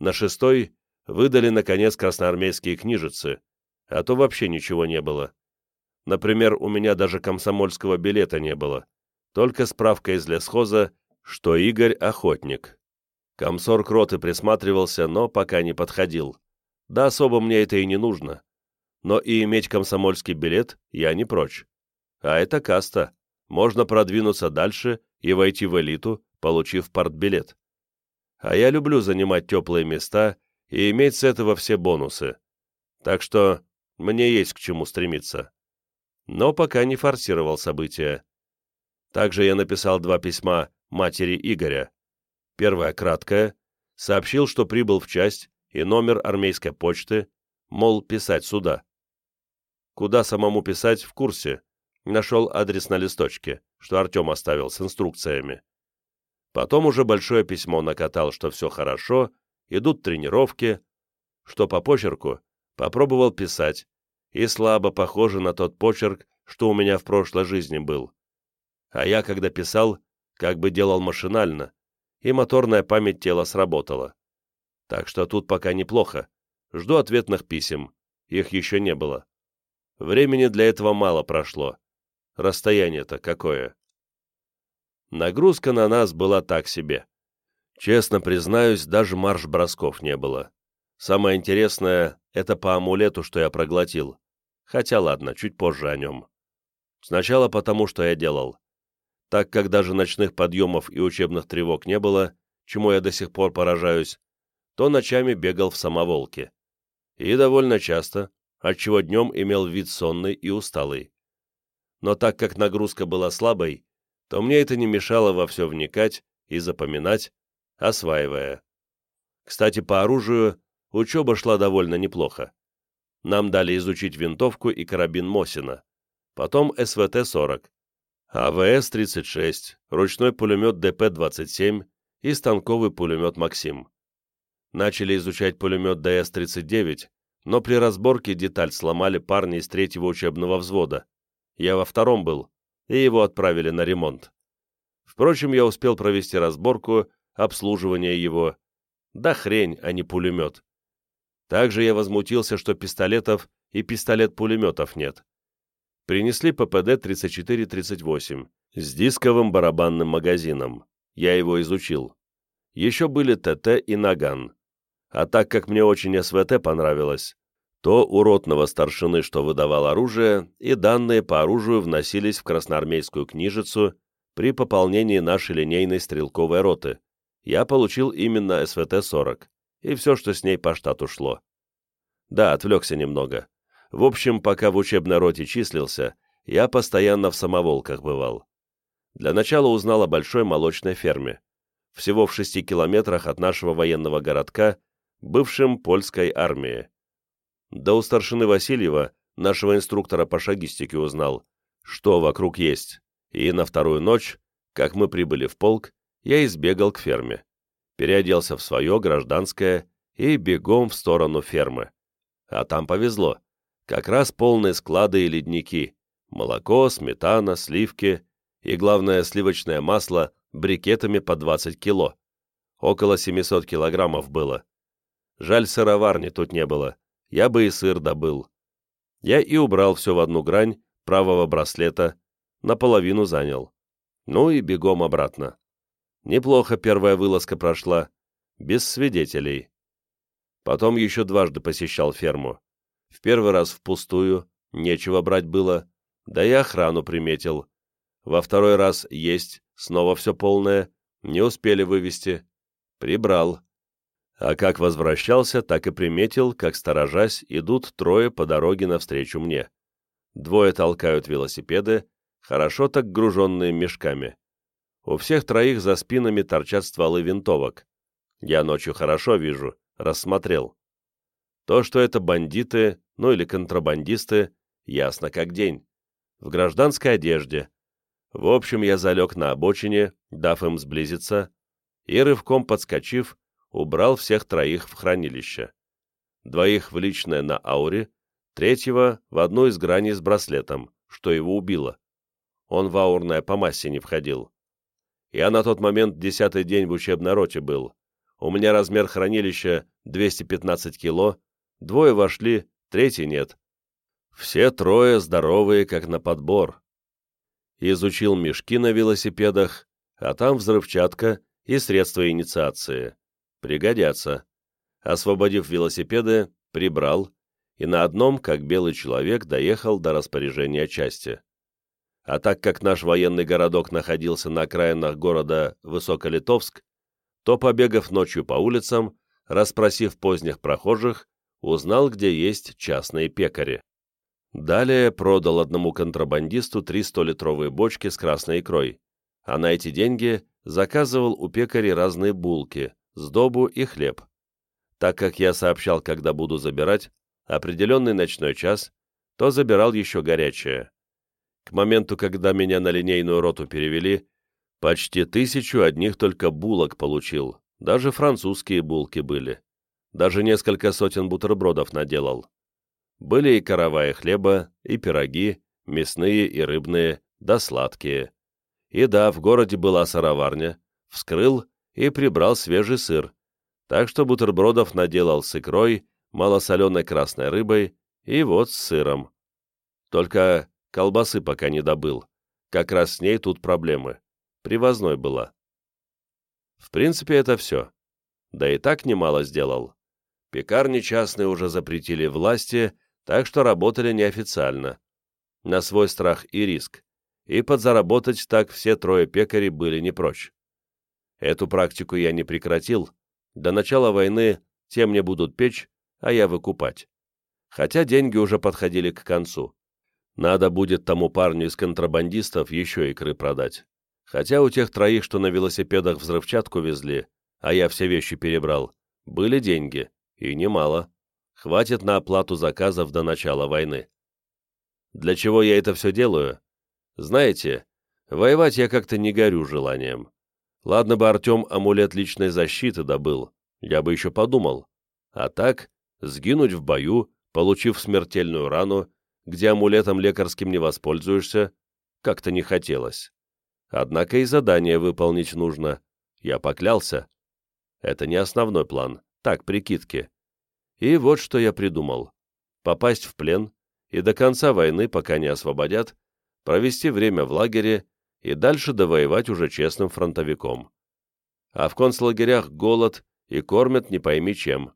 На шестой выдали, наконец, красноармейские книжицы, а то вообще ничего не было. Например, у меня даже комсомольского билета не было, только справка из лесхоза, что Игорь — охотник. Комсор роты присматривался, но пока не подходил. Да особо мне это и не нужно. Но и иметь комсомольский билет я не прочь. А это каста. Можно продвинуться дальше и войти в элиту, получив партбилет. А я люблю занимать теплые места и иметь с этого все бонусы. Так что мне есть к чему стремиться. Но пока не форсировал события. Также я написал два письма матери Игоря. Первое краткое, сообщил, что прибыл в часть и номер армейской почты, мол, писать сюда. Куда самому писать, в курсе. Нашел адрес на листочке, что Артем оставил с инструкциями. Потом уже большое письмо накатал, что все хорошо, идут тренировки, что по почерку попробовал писать, и слабо похоже на тот почерк, что у меня в прошлой жизни был а я, когда писал, как бы делал машинально, и моторная память тела сработала. Так что тут пока неплохо. Жду ответных писем. Их еще не было. Времени для этого мало прошло. Расстояние-то какое. Нагрузка на нас была так себе. Честно признаюсь, даже марш-бросков не было. Самое интересное — это по амулету, что я проглотил. Хотя ладно, чуть позже о нем. Сначала потому, что я делал так как даже ночных подъемов и учебных тревог не было, чему я до сих пор поражаюсь, то ночами бегал в самоволке. И довольно часто, отчего днем имел вид сонный и усталый. Но так как нагрузка была слабой, то мне это не мешало во все вникать и запоминать, осваивая. Кстати, по оружию учеба шла довольно неплохо. Нам дали изучить винтовку и карабин Мосина, потом СВТ-40, АВС-36, ручной пулемет ДП-27 и станковый пулемет «Максим». Начали изучать пулемет ДС-39, но при разборке деталь сломали парни из третьего учебного взвода. Я во втором был, и его отправили на ремонт. Впрочем, я успел провести разборку, обслуживание его. Да хрень, а не пулемет. Также я возмутился, что пистолетов и пистолет-пулеметов нет принесли ППД-3438 с дисковым барабанным магазином. Я его изучил. Еще были ТТ и Наган. А так как мне очень СВТ понравилось, то у ротного старшины, что выдавал оружие, и данные по оружию вносились в красноармейскую книжицу при пополнении нашей линейной стрелковой роты. Я получил именно СВТ-40 и все, что с ней по штату шло. Да, отвлекся немного. В общем, пока в учебной роте числился, я постоянно в самоволках бывал. Для начала узнал о большой молочной ферме. Всего в шести километрах от нашего военного городка, бывшем польской армии. Да у старшины Васильева, нашего инструктора по шагистике, узнал, что вокруг есть, и на вторую ночь, как мы прибыли в полк, я избегал к ферме, переоделся в свое гражданское и бегом в сторону фермы. А там повезло. Как раз полные склады и ледники. Молоко, сметана, сливки и, главное, сливочное масло брикетами по 20 кило. Около 700 килограммов было. Жаль, сыроварни тут не было я бы и сыр добыл. Я и убрал все в одну грань правого браслета, наполовину занял. Ну и бегом обратно. Неплохо первая вылазка прошла, без свидетелей. Потом еще дважды посещал ферму. В первый раз впустую, нечего брать было, да и охрану приметил. Во второй раз есть, снова все полное, не успели вывести. Прибрал. А как возвращался, так и приметил, как, сторожась, идут трое по дороге навстречу мне. Двое толкают велосипеды, хорошо так груженные мешками. У всех троих за спинами торчат стволы винтовок. Я ночью хорошо вижу, рассмотрел. То, что это бандиты, ну или контрабандисты, ясно как день. В гражданской одежде. В общем, я залег на обочине, дав им сблизиться, и, рывком подскочив, убрал всех троих в хранилище. Двоих в личное на ауре, третьего в одну из граней с браслетом, что его убило. Он в аурное по массе не входил. Я на тот момент десятый день в учебной роте был. У меня размер хранилища 215 кило, двое вошли, третий нет. Все трое здоровые, как на подбор. Изучил мешки на велосипедах, а там взрывчатка и средства инициации. Пригодятся. Освободив велосипеды, прибрал и на одном, как белый человек, доехал до распоряжения части. А так как наш военный городок находился на окраинах города Высоколитовск, то, побегав ночью по улицам, расспросив поздних прохожих, узнал, где есть частные пекари. Далее продал одному контрабандисту три 100-литровые бочки с красной икрой, а на эти деньги заказывал у пекарей разные булки, сдобу и хлеб. Так как я сообщал, когда буду забирать, определенный ночной час, то забирал еще горячее. К моменту, когда меня на линейную роту перевели, почти тысячу одних только булок получил, даже французские булки были. Даже несколько сотен бутербродов наделал. Были и караваи хлеба, и пироги, мясные и рыбные, да сладкие. И да, в городе была сыроварня. Вскрыл и прибрал свежий сыр, так что бутербродов наделал с икрой, малосоленой красной рыбой и вот с сыром. Только колбасы пока не добыл, как раз с ней тут проблемы. Привозной была. В принципе, это все. Да и так немало сделал. Пекарни частные уже запретили власти, так что работали неофициально. На свой страх и риск. И подзаработать так все трое пекарей были не прочь. Эту практику я не прекратил. До начала войны те мне будут печь, а я выкупать. Хотя деньги уже подходили к концу. Надо будет тому парню из контрабандистов еще икры продать. Хотя у тех троих, что на велосипедах взрывчатку везли, а я все вещи перебрал, были деньги, и немало. Хватит на оплату заказов до начала войны. Для чего я это все делаю? Знаете, воевать я как-то не горю желанием. Ладно бы Артем амулет личной защиты добыл, я бы еще подумал. А так, сгинуть в бою, получив смертельную рану, где амулетом лекарским не воспользуешься, как-то не хотелось. Однако и задание выполнить нужно. Я поклялся. Это не основной план, так, прикидки. И вот что я придумал. Попасть в плен и до конца войны, пока не освободят, провести время в лагере и дальше довоевать уже честным фронтовиком. А в концлагерях голод и кормят не пойми чем.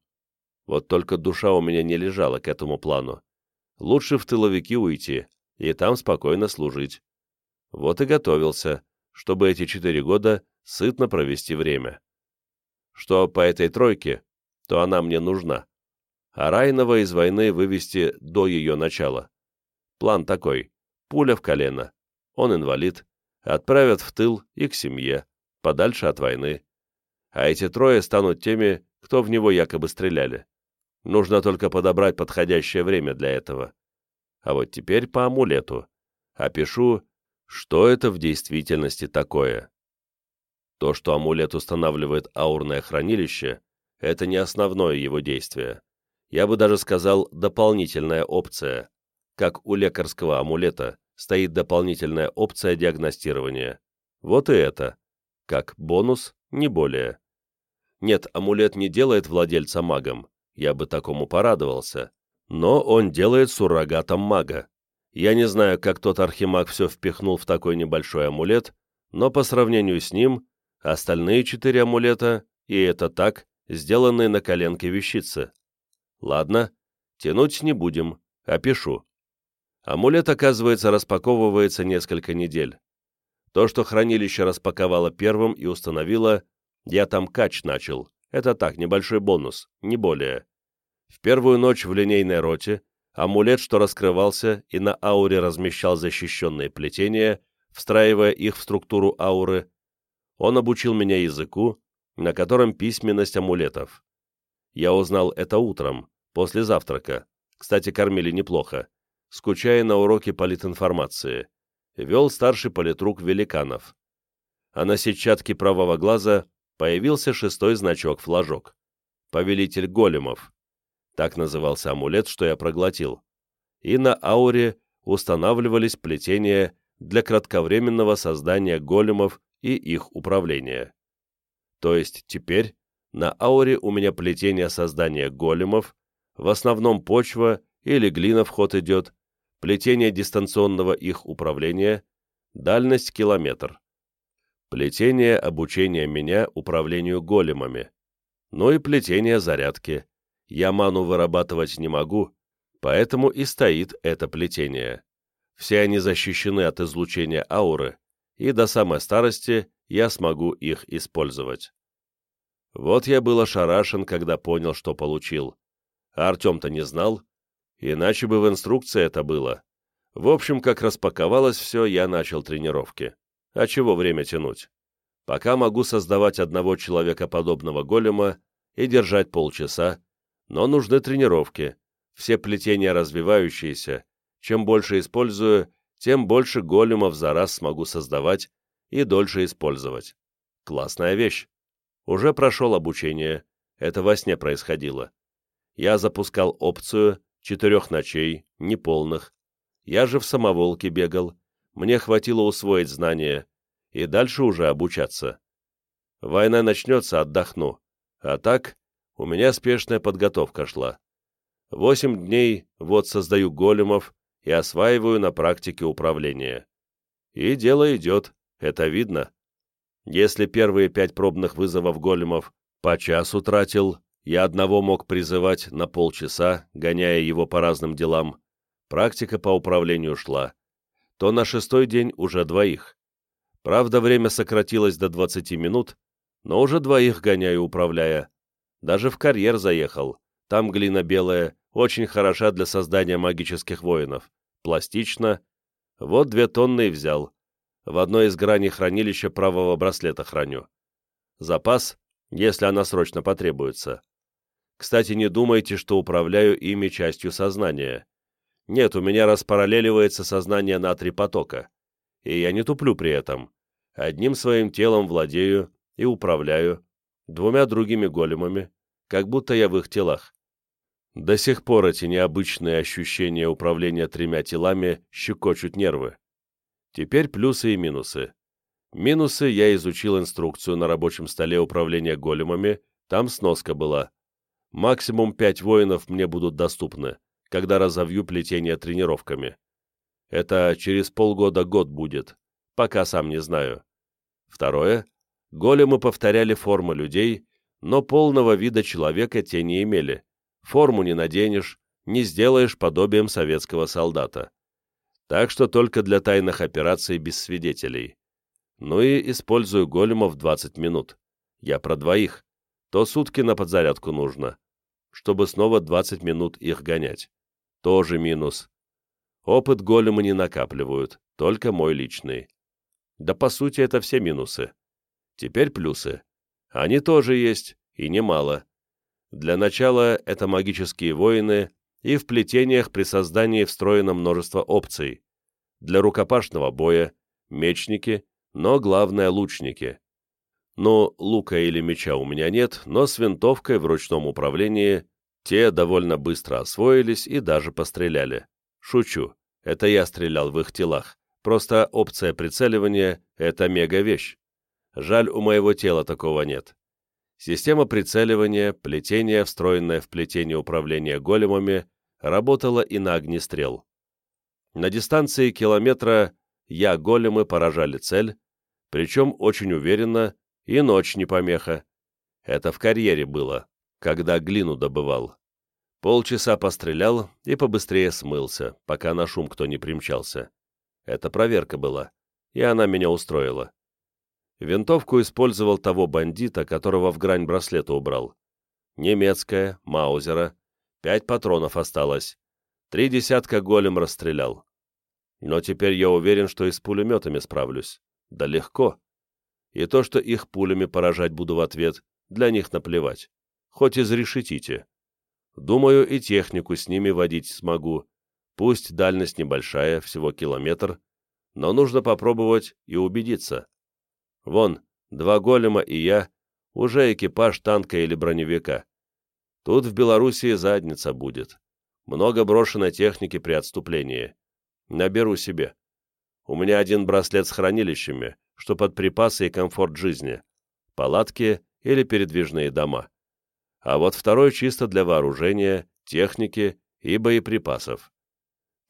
Вот только душа у меня не лежала к этому плану. Лучше в тыловики уйти и там спокойно служить. Вот и готовился, чтобы эти четыре года сытно провести время. Что по этой тройке, то она мне нужна. А Райнова из войны вывести до ее начала. План такой. Пуля в колено. Он инвалид. Отправят в тыл и к семье, подальше от войны. А эти трое станут теми, кто в него якобы стреляли. Нужно только подобрать подходящее время для этого. А вот теперь по амулету. Опишу, что это в действительности такое. То, что амулет устанавливает аурное хранилище, это не основное его действие. Я бы даже сказал, дополнительная опция. Как у лекарского амулета стоит дополнительная опция диагностирования. Вот и это. Как бонус, не более. Нет, амулет не делает владельца магом. Я бы такому порадовался. Но он делает суррогатом мага. Я не знаю, как тот архимаг все впихнул в такой небольшой амулет, но по сравнению с ним Остальные четыре амулета, и это так, сделанные на коленке вещицы. Ладно, тянуть не будем, опишу. Амулет, оказывается, распаковывается несколько недель. То, что хранилище распаковало первым и установило, я там кач начал. Это так, небольшой бонус, не более. В первую ночь в линейной роте амулет, что раскрывался и на ауре размещал защищенные плетения, встраивая их в структуру ауры, он обучил меня языку, на котором письменность амулетов. Я узнал это утром, после завтрака. Кстати, кормили неплохо. Скучая на уроке политинформации. Вел старший политрук Великанов. А на сетчатке правого глаза появился шестой значок-флажок. Повелитель големов. Так назывался амулет, что я проглотил. И на ауре устанавливались плетения для кратковременного создания големов и их управления. То есть теперь на ауре у меня плетение создания големов, в основном почва или глина в ход идет, плетение дистанционного их управления, дальность километр. Плетение обучения меня управлению големами. Ну и плетение зарядки. Я ману вырабатывать не могу, поэтому и стоит это плетение. Все они защищены от излучения ауры, и до самой старости я смогу их использовать. Вот я был ошарашен, когда понял, что получил. А Артем-то не знал, иначе бы в инструкции это было. В общем, как распаковалось все, я начал тренировки. А чего время тянуть? Пока могу создавать одного человекоподобного голема и держать полчаса, но нужны тренировки, все плетения развивающиеся. Чем больше использую, тем больше големов за раз смогу создавать и дольше использовать. Классная вещь. Уже прошел обучение, это во сне происходило. Я запускал опцию четырех ночей, неполных. Я же в самоволке бегал, мне хватило усвоить знания и дальше уже обучаться. Война начнется, отдохну. А так, у меня спешная подготовка шла. Восемь дней вот создаю големов, и осваиваю на практике управления. И дело идет, это видно. Если первые пять пробных вызовов големов по часу тратил, я одного мог призывать на полчаса, гоняя его по разным делам, практика по управлению шла, то на шестой день уже двоих. Правда, время сократилось до 20 минут, но уже двоих гоняю, управляя. Даже в карьер заехал, там глина белая, очень хороша для создания магических воинов. Пластично. Вот две тонны и взял. В одной из граней хранилища правого браслета храню. Запас, если она срочно потребуется. Кстати, не думайте, что управляю ими частью сознания. Нет, у меня распараллеливается сознание на три потока. И я не туплю при этом. Одним своим телом владею и управляю, двумя другими големами, как будто я в их телах. До сих пор эти необычные ощущения управления тремя телами щекочут нервы. Теперь плюсы и минусы. Минусы я изучил инструкцию на рабочем столе управления големами, там сноска была. Максимум пять воинов мне будут доступны, когда разовью плетение тренировками. Это через полгода-год будет, пока сам не знаю. Второе. Големы повторяли формы людей, но полного вида человека те не имели форму не наденешь, не сделаешь подобием советского солдата. Так что только для тайных операций без свидетелей. Ну и использую големов 20 минут. Я про двоих. То сутки на подзарядку нужно, чтобы снова 20 минут их гонять. Тоже минус. Опыт голема не накапливают, только мой личный. Да по сути это все минусы. Теперь плюсы. Они тоже есть, и немало. Для начала это магические воины и в плетениях при создании встроено множество опций. Для рукопашного боя, мечники, но главное лучники. Ну, лука или меча у меня нет, но с винтовкой в ручном управлении те довольно быстро освоились и даже постреляли. Шучу, это я стрелял в их телах. Просто опция прицеливания — это мега-вещь. Жаль, у моего тела такого нет. Система прицеливания, плетение, встроенное в плетение управления големами, работала и на огнестрел. На дистанции километра я големы поражали цель, причем очень уверенно, и ночь не помеха. Это в карьере было, когда глину добывал. Полчаса пострелял и побыстрее смылся, пока на шум кто не примчался. Это проверка была, и она меня устроила. Винтовку использовал того бандита, которого в грань браслета убрал. Немецкая, Маузера. Пять патронов осталось. Три десятка голем расстрелял. Но теперь я уверен, что и с пулеметами справлюсь. Да легко. И то, что их пулями поражать буду в ответ, для них наплевать. Хоть изрешетите. Думаю, и технику с ними водить смогу. Пусть дальность небольшая, всего километр, но нужно попробовать и убедиться. Вон, два голема и я, уже экипаж танка или броневика. Тут в Белоруссии задница будет. Много брошенной техники при отступлении. Наберу себе. У меня один браслет с хранилищами, что под припасы и комфорт жизни. Палатки или передвижные дома. А вот второй чисто для вооружения, техники и боеприпасов.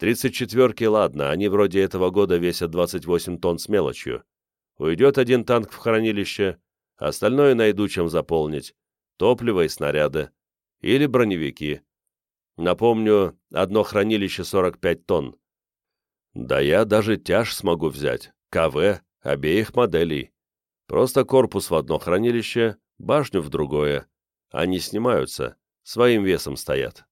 34-ки, ладно, они вроде этого года весят 28 тонн с мелочью. Уйдет один танк в хранилище, остальное найду чем заполнить. Топливо и снаряды. Или броневики. Напомню, одно хранилище 45 тонн. Да я даже тяж смогу взять. КВ обеих моделей. Просто корпус в одно хранилище, башню в другое. Они снимаются, своим весом стоят.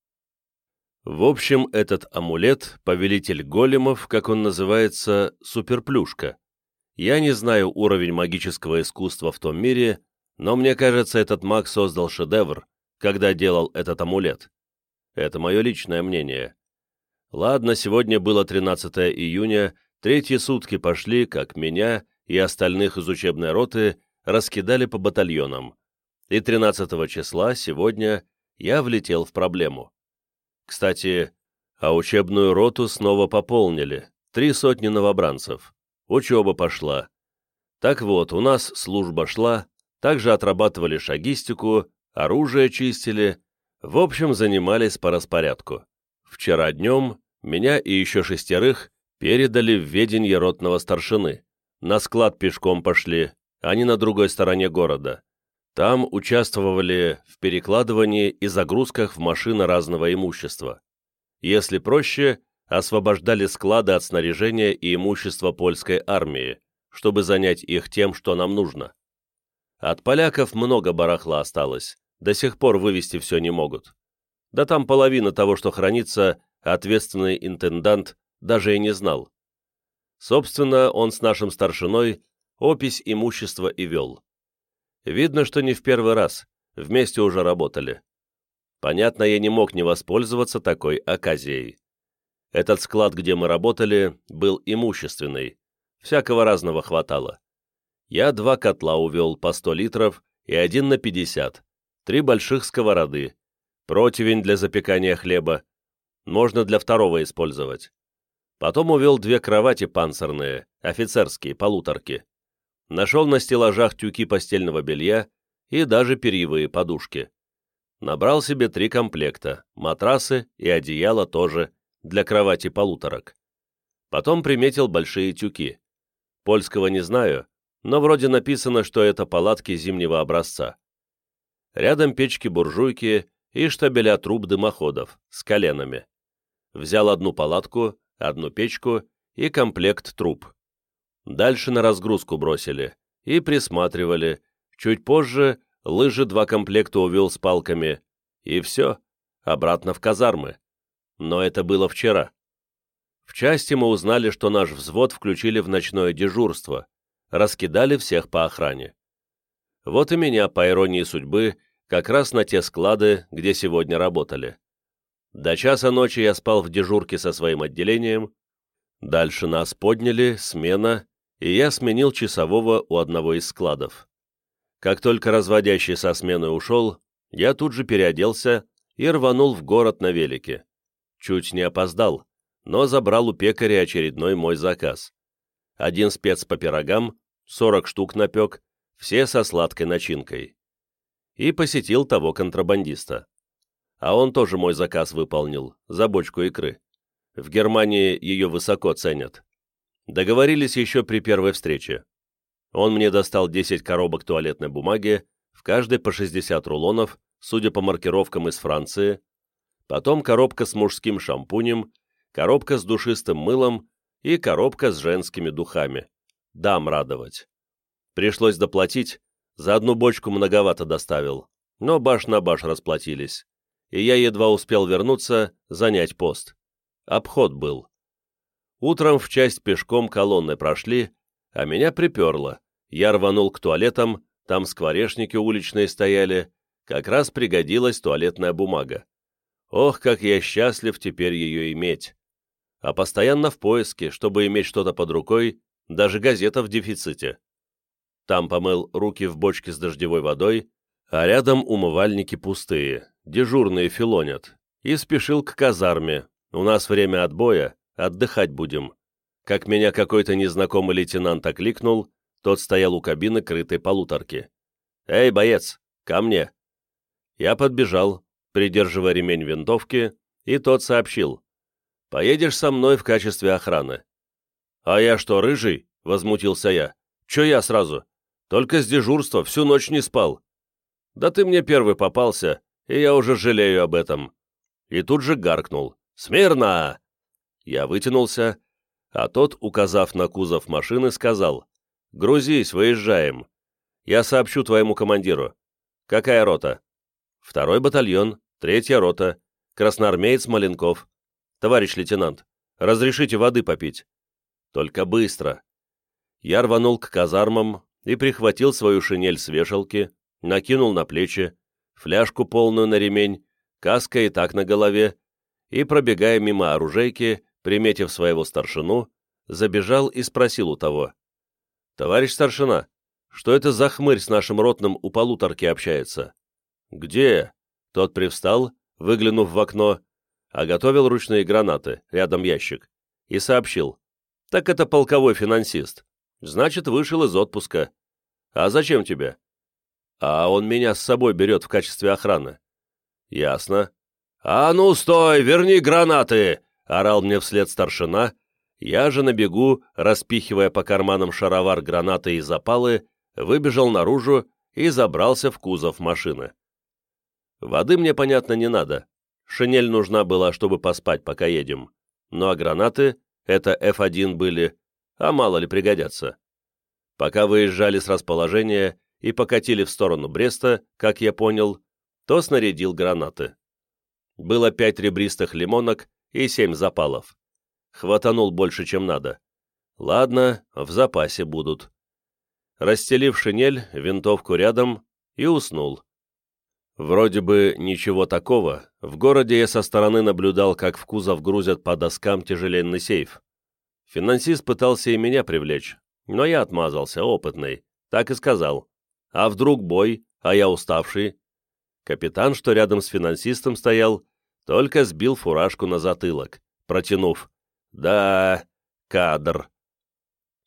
В общем, этот амулет, повелитель големов, как он называется, суперплюшка. Я не знаю уровень магического искусства в том мире, но мне кажется, этот маг создал шедевр, когда делал этот амулет. Это мое личное мнение. Ладно, сегодня было 13 июня, третьи сутки пошли, как меня и остальных из учебной роты раскидали по батальонам. И 13 числа, сегодня, я влетел в проблему. Кстати, а учебную роту снова пополнили, три сотни новобранцев учеба пошла. Так вот, у нас служба шла, также отрабатывали шагистику, оружие чистили, в общем, занимались по распорядку. Вчера днем меня и еще шестерых передали в ведение ротного старшины. На склад пешком пошли, они на другой стороне города. Там участвовали в перекладывании и загрузках в машины разного имущества. Если проще, освобождали склады от снаряжения и имущества польской армии, чтобы занять их тем, что нам нужно. От поляков много барахла осталось, до сих пор вывести все не могут. Да там половина того, что хранится, ответственный интендант даже и не знал. Собственно, он с нашим старшиной опись имущества и вел. Видно, что не в первый раз, вместе уже работали. Понятно, я не мог не воспользоваться такой оказией. Этот склад, где мы работали, был имущественный. Всякого разного хватало. Я два котла увел по 100 литров и один на 50, три больших сковороды, противень для запекания хлеба, можно для второго использовать. Потом увел две кровати панцирные, офицерские, полуторки. Нашел на стеллажах тюки постельного белья и даже перьевые подушки. Набрал себе три комплекта, матрасы и одеяло тоже, для кровати полуторок. Потом приметил большие тюки. Польского не знаю, но вроде написано, что это палатки зимнего образца. Рядом печки-буржуйки и штабеля труб дымоходов с коленами. Взял одну палатку, одну печку и комплект труб. Дальше на разгрузку бросили и присматривали. Чуть позже лыжи два комплекта увел с палками. И все, обратно в казармы. Но это было вчера. В части мы узнали, что наш взвод включили в ночное дежурство, раскидали всех по охране. Вот и меня, по иронии судьбы, как раз на те склады, где сегодня работали. До часа ночи я спал в дежурке со своим отделением, дальше нас подняли, смена, и я сменил часового у одного из складов. Как только разводящий со смены ушел, я тут же переоделся и рванул в город на велике. Чуть не опоздал, но забрал у пекаря очередной мой заказ. Один спец по пирогам, 40 штук напек, все со сладкой начинкой. И посетил того контрабандиста. А он тоже мой заказ выполнил, за бочку икры. В Германии ее высоко ценят. Договорились еще при первой встрече. Он мне достал 10 коробок туалетной бумаги, в каждой по 60 рулонов, судя по маркировкам из Франции, потом коробка с мужским шампунем, коробка с душистым мылом и коробка с женскими духами. Дам радовать. Пришлось доплатить, за одну бочку многовато доставил, но баш на баш расплатились, и я едва успел вернуться, занять пост. Обход был. Утром в часть пешком колонны прошли, а меня приперло. Я рванул к туалетам, там скворечники уличные стояли, как раз пригодилась туалетная бумага. Ох, как я счастлив теперь ее иметь. А постоянно в поиске, чтобы иметь что-то под рукой, даже газета в дефиците. Там помыл руки в бочке с дождевой водой, а рядом умывальники пустые, дежурные филонят, и спешил к казарме. У нас время отбоя, отдыхать будем. Как меня какой-то незнакомый лейтенант окликнул, тот стоял у кабины крытой полуторки. «Эй, боец, ко мне!» Я подбежал, придерживая ремень винтовки, и тот сообщил. «Поедешь со мной в качестве охраны». «А я что, рыжий?» — возмутился я. «Че я сразу? Только с дежурства всю ночь не спал». «Да ты мне первый попался, и я уже жалею об этом». И тут же гаркнул. «Смирно!» Я вытянулся, а тот, указав на кузов машины, сказал, «Грузись, выезжаем. Я сообщу твоему командиру. Какая рота?» «Второй батальон, третья рота, красноармеец Маленков. Товарищ лейтенант, разрешите воды попить?» «Только быстро». Я рванул к казармам и прихватил свою шинель с вешалки, накинул на плечи, фляжку полную на ремень, каска и так на голове, и, пробегая мимо оружейки, приметив своего старшину, забежал и спросил у того. «Товарищ старшина, что это за хмырь с нашим ротным у полуторки общается?» «Где?» Тот привстал, выглянув в окно, а готовил ручные гранаты, рядом ящик, и сообщил. «Так это полковой финансист. Значит, вышел из отпуска. А зачем тебе?» «А он меня с собой берет в качестве охраны». «Ясно». «А ну, стой! Верни гранаты!» орал мне вслед старшина, я же на бегу, распихивая по карманам шаровар гранаты и запалы, выбежал наружу и забрался в кузов машины. Воды мне, понятно, не надо. Шинель нужна была, чтобы поспать, пока едем. Ну а гранаты — это F1 были, а мало ли пригодятся. Пока выезжали с расположения и покатили в сторону Бреста, как я понял, то снарядил гранаты. Было пять ребристых лимонок и семь запалов. Хватанул больше, чем надо. Ладно, в запасе будут. Расстелив шинель, винтовку рядом и уснул. Вроде бы ничего такого. В городе я со стороны наблюдал, как в кузов грузят по доскам тяжеленный сейф. Финансист пытался и меня привлечь, но я отмазался, опытный. Так и сказал. А вдруг бой, а я уставший? Капитан, что рядом с финансистом стоял, только сбил фуражку на затылок, протянув «Да, кадр».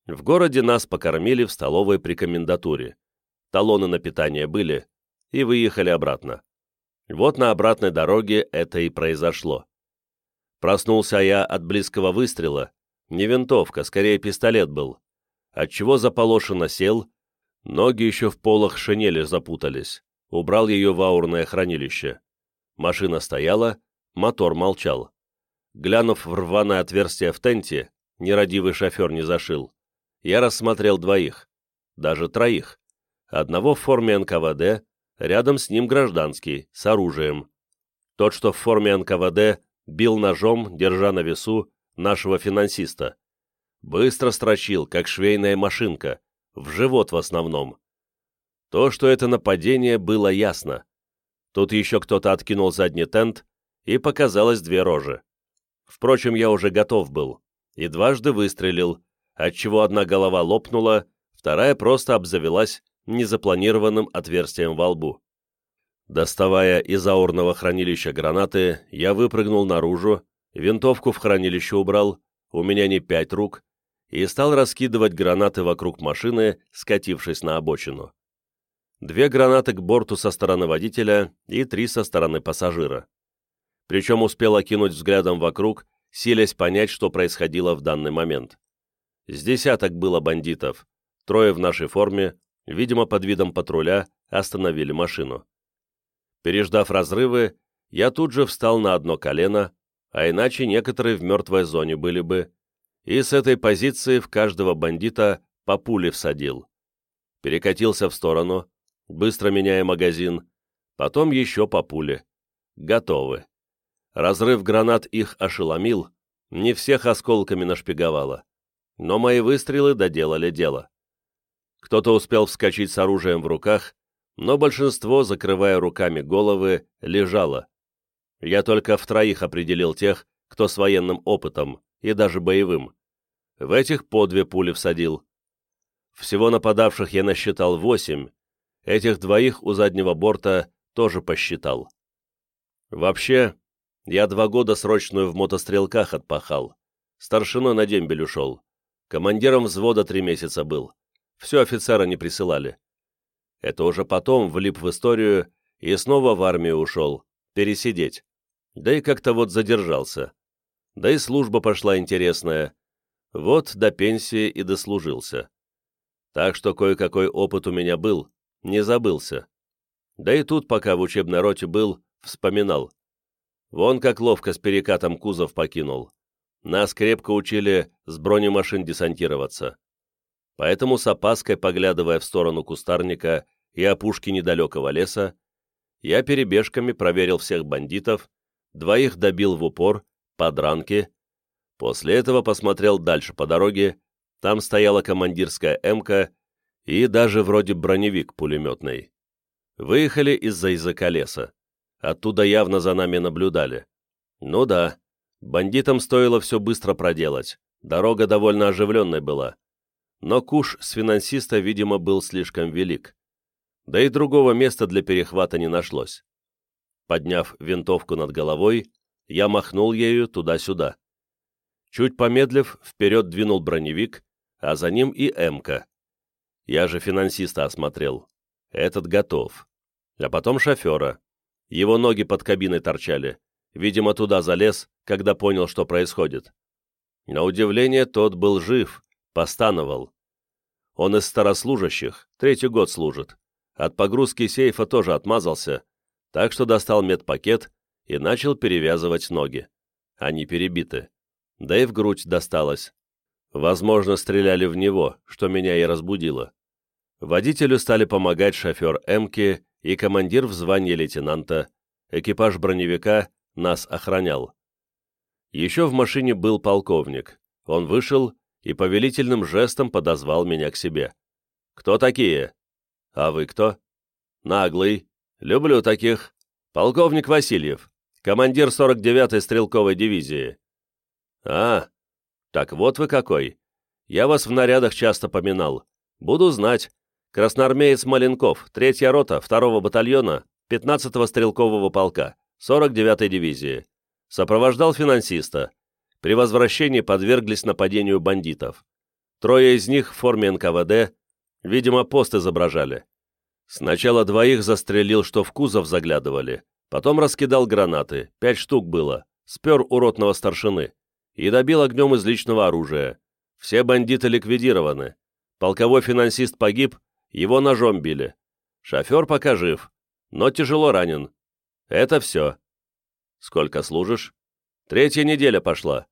В городе нас покормили в столовой при комендатуре. Талоны на питание были, и выехали обратно. Вот на обратной дороге это и произошло. Проснулся я от близкого выстрела. Не винтовка, скорее пистолет был. Отчего заполошенно сел, ноги еще в полах шинели запутались. Убрал ее в аурное хранилище. Машина стояла, мотор молчал. Глянув в рваное отверстие в тенте, нерадивый шофер не зашил, я рассмотрел двоих, даже троих. Одного в форме НКВД, рядом с ним гражданский, с оружием. Тот, что в форме НКВД, бил ножом, держа на весу, нашего финансиста. Быстро строчил, как швейная машинка, в живот в основном. То, что это нападение, было ясно. Тут еще кто-то откинул задний тент, и показалось две рожи. Впрочем, я уже готов был, и дважды выстрелил, отчего одна голова лопнула, вторая просто обзавелась незапланированным отверстием во лбу. Доставая из аурного хранилища гранаты, я выпрыгнул наружу, винтовку в хранилище убрал, у меня не пять рук, и стал раскидывать гранаты вокруг машины, скатившись на обочину. Две гранаты к борту со стороны водителя и три со стороны пассажира. Причем успел окинуть взглядом вокруг, силясь понять, что происходило в данный момент. С десяток было бандитов, трое в нашей форме, видимо, под видом патруля, остановили машину. Переждав разрывы, я тут же встал на одно колено, а иначе некоторые в мертвой зоне были бы, и с этой позиции в каждого бандита по пуле всадил. Перекатился в сторону, быстро меняя магазин, потом еще по пуле. Готовы. Разрыв гранат их ошеломил, не всех осколками нашпиговало. Но мои выстрелы доделали дело. Кто-то успел вскочить с оружием в руках, но большинство, закрывая руками головы, лежало. Я только в троих определил тех, кто с военным опытом, и даже боевым. В этих по две пули всадил. Всего нападавших я насчитал восемь, этих двоих у заднего борта тоже посчитал. Вообще, я два года срочную в мотострелках отпахал. Старшиной на дембель ушел. Командиром взвода три месяца был. Все офицера не присылали. Это уже потом влип в историю и снова в армию ушел, пересидеть. Да и как-то вот задержался. Да и служба пошла интересная. Вот до пенсии и дослужился. Так что кое-какой опыт у меня был, не забылся. Да и тут, пока в учебной роте был, вспоминал. Вон как ловко с перекатом кузов покинул. Нас крепко учили с бронемашин десантироваться. Поэтому с опаской, поглядывая в сторону кустарника и опушки недалекого леса, я перебежками проверил всех бандитов, двоих добил в упор, подранки. После этого посмотрел дальше по дороге, там стояла командирская «Эмка» и даже вроде броневик пулеметный. Выехали из-за языка леса. Оттуда явно за нами наблюдали. Ну да, бандитам стоило все быстро проделать, дорога довольно оживленной была. Но куш с финансиста, видимо, был слишком велик да и другого места для перехвата не нашлось. Подняв винтовку над головой, я махнул ею туда-сюда. Чуть помедлив, вперед двинул броневик, а за ним и Эмка. Я же финансиста осмотрел. Этот готов. А потом шофера. Его ноги под кабиной торчали. Видимо, туда залез, когда понял, что происходит. На удивление, тот был жив, постановал. Он из старослужащих, третий год служит. От погрузки сейфа тоже отмазался, так что достал медпакет и начал перевязывать ноги. Они перебиты. Да и в грудь досталось. Возможно, стреляли в него, что меня и разбудило. Водителю стали помогать шофер Эмки и командир в звании лейтенанта. Экипаж броневика нас охранял. Еще в машине был полковник. Он вышел и повелительным жестом подозвал меня к себе. «Кто такие?» «А вы кто?» «Наглый. Люблю таких. Полковник Васильев, командир 49-й стрелковой дивизии». «А, так вот вы какой. Я вас в нарядах часто поминал. Буду знать. Красноармеец Маленков, третья рота, второго батальона, 15-го стрелкового полка, 49-й дивизии. Сопровождал финансиста. При возвращении подверглись нападению бандитов. Трое из них в форме НКВД, Видимо, пост изображали. Сначала двоих застрелил, что в кузов заглядывали, потом раскидал гранаты, пять штук было, спер уродного старшины и добил огнем из личного оружия. Все бандиты ликвидированы. Полковой финансист погиб, его ножом били. Шофер пока жив, но тяжело ранен. Это все. Сколько служишь? Третья неделя пошла.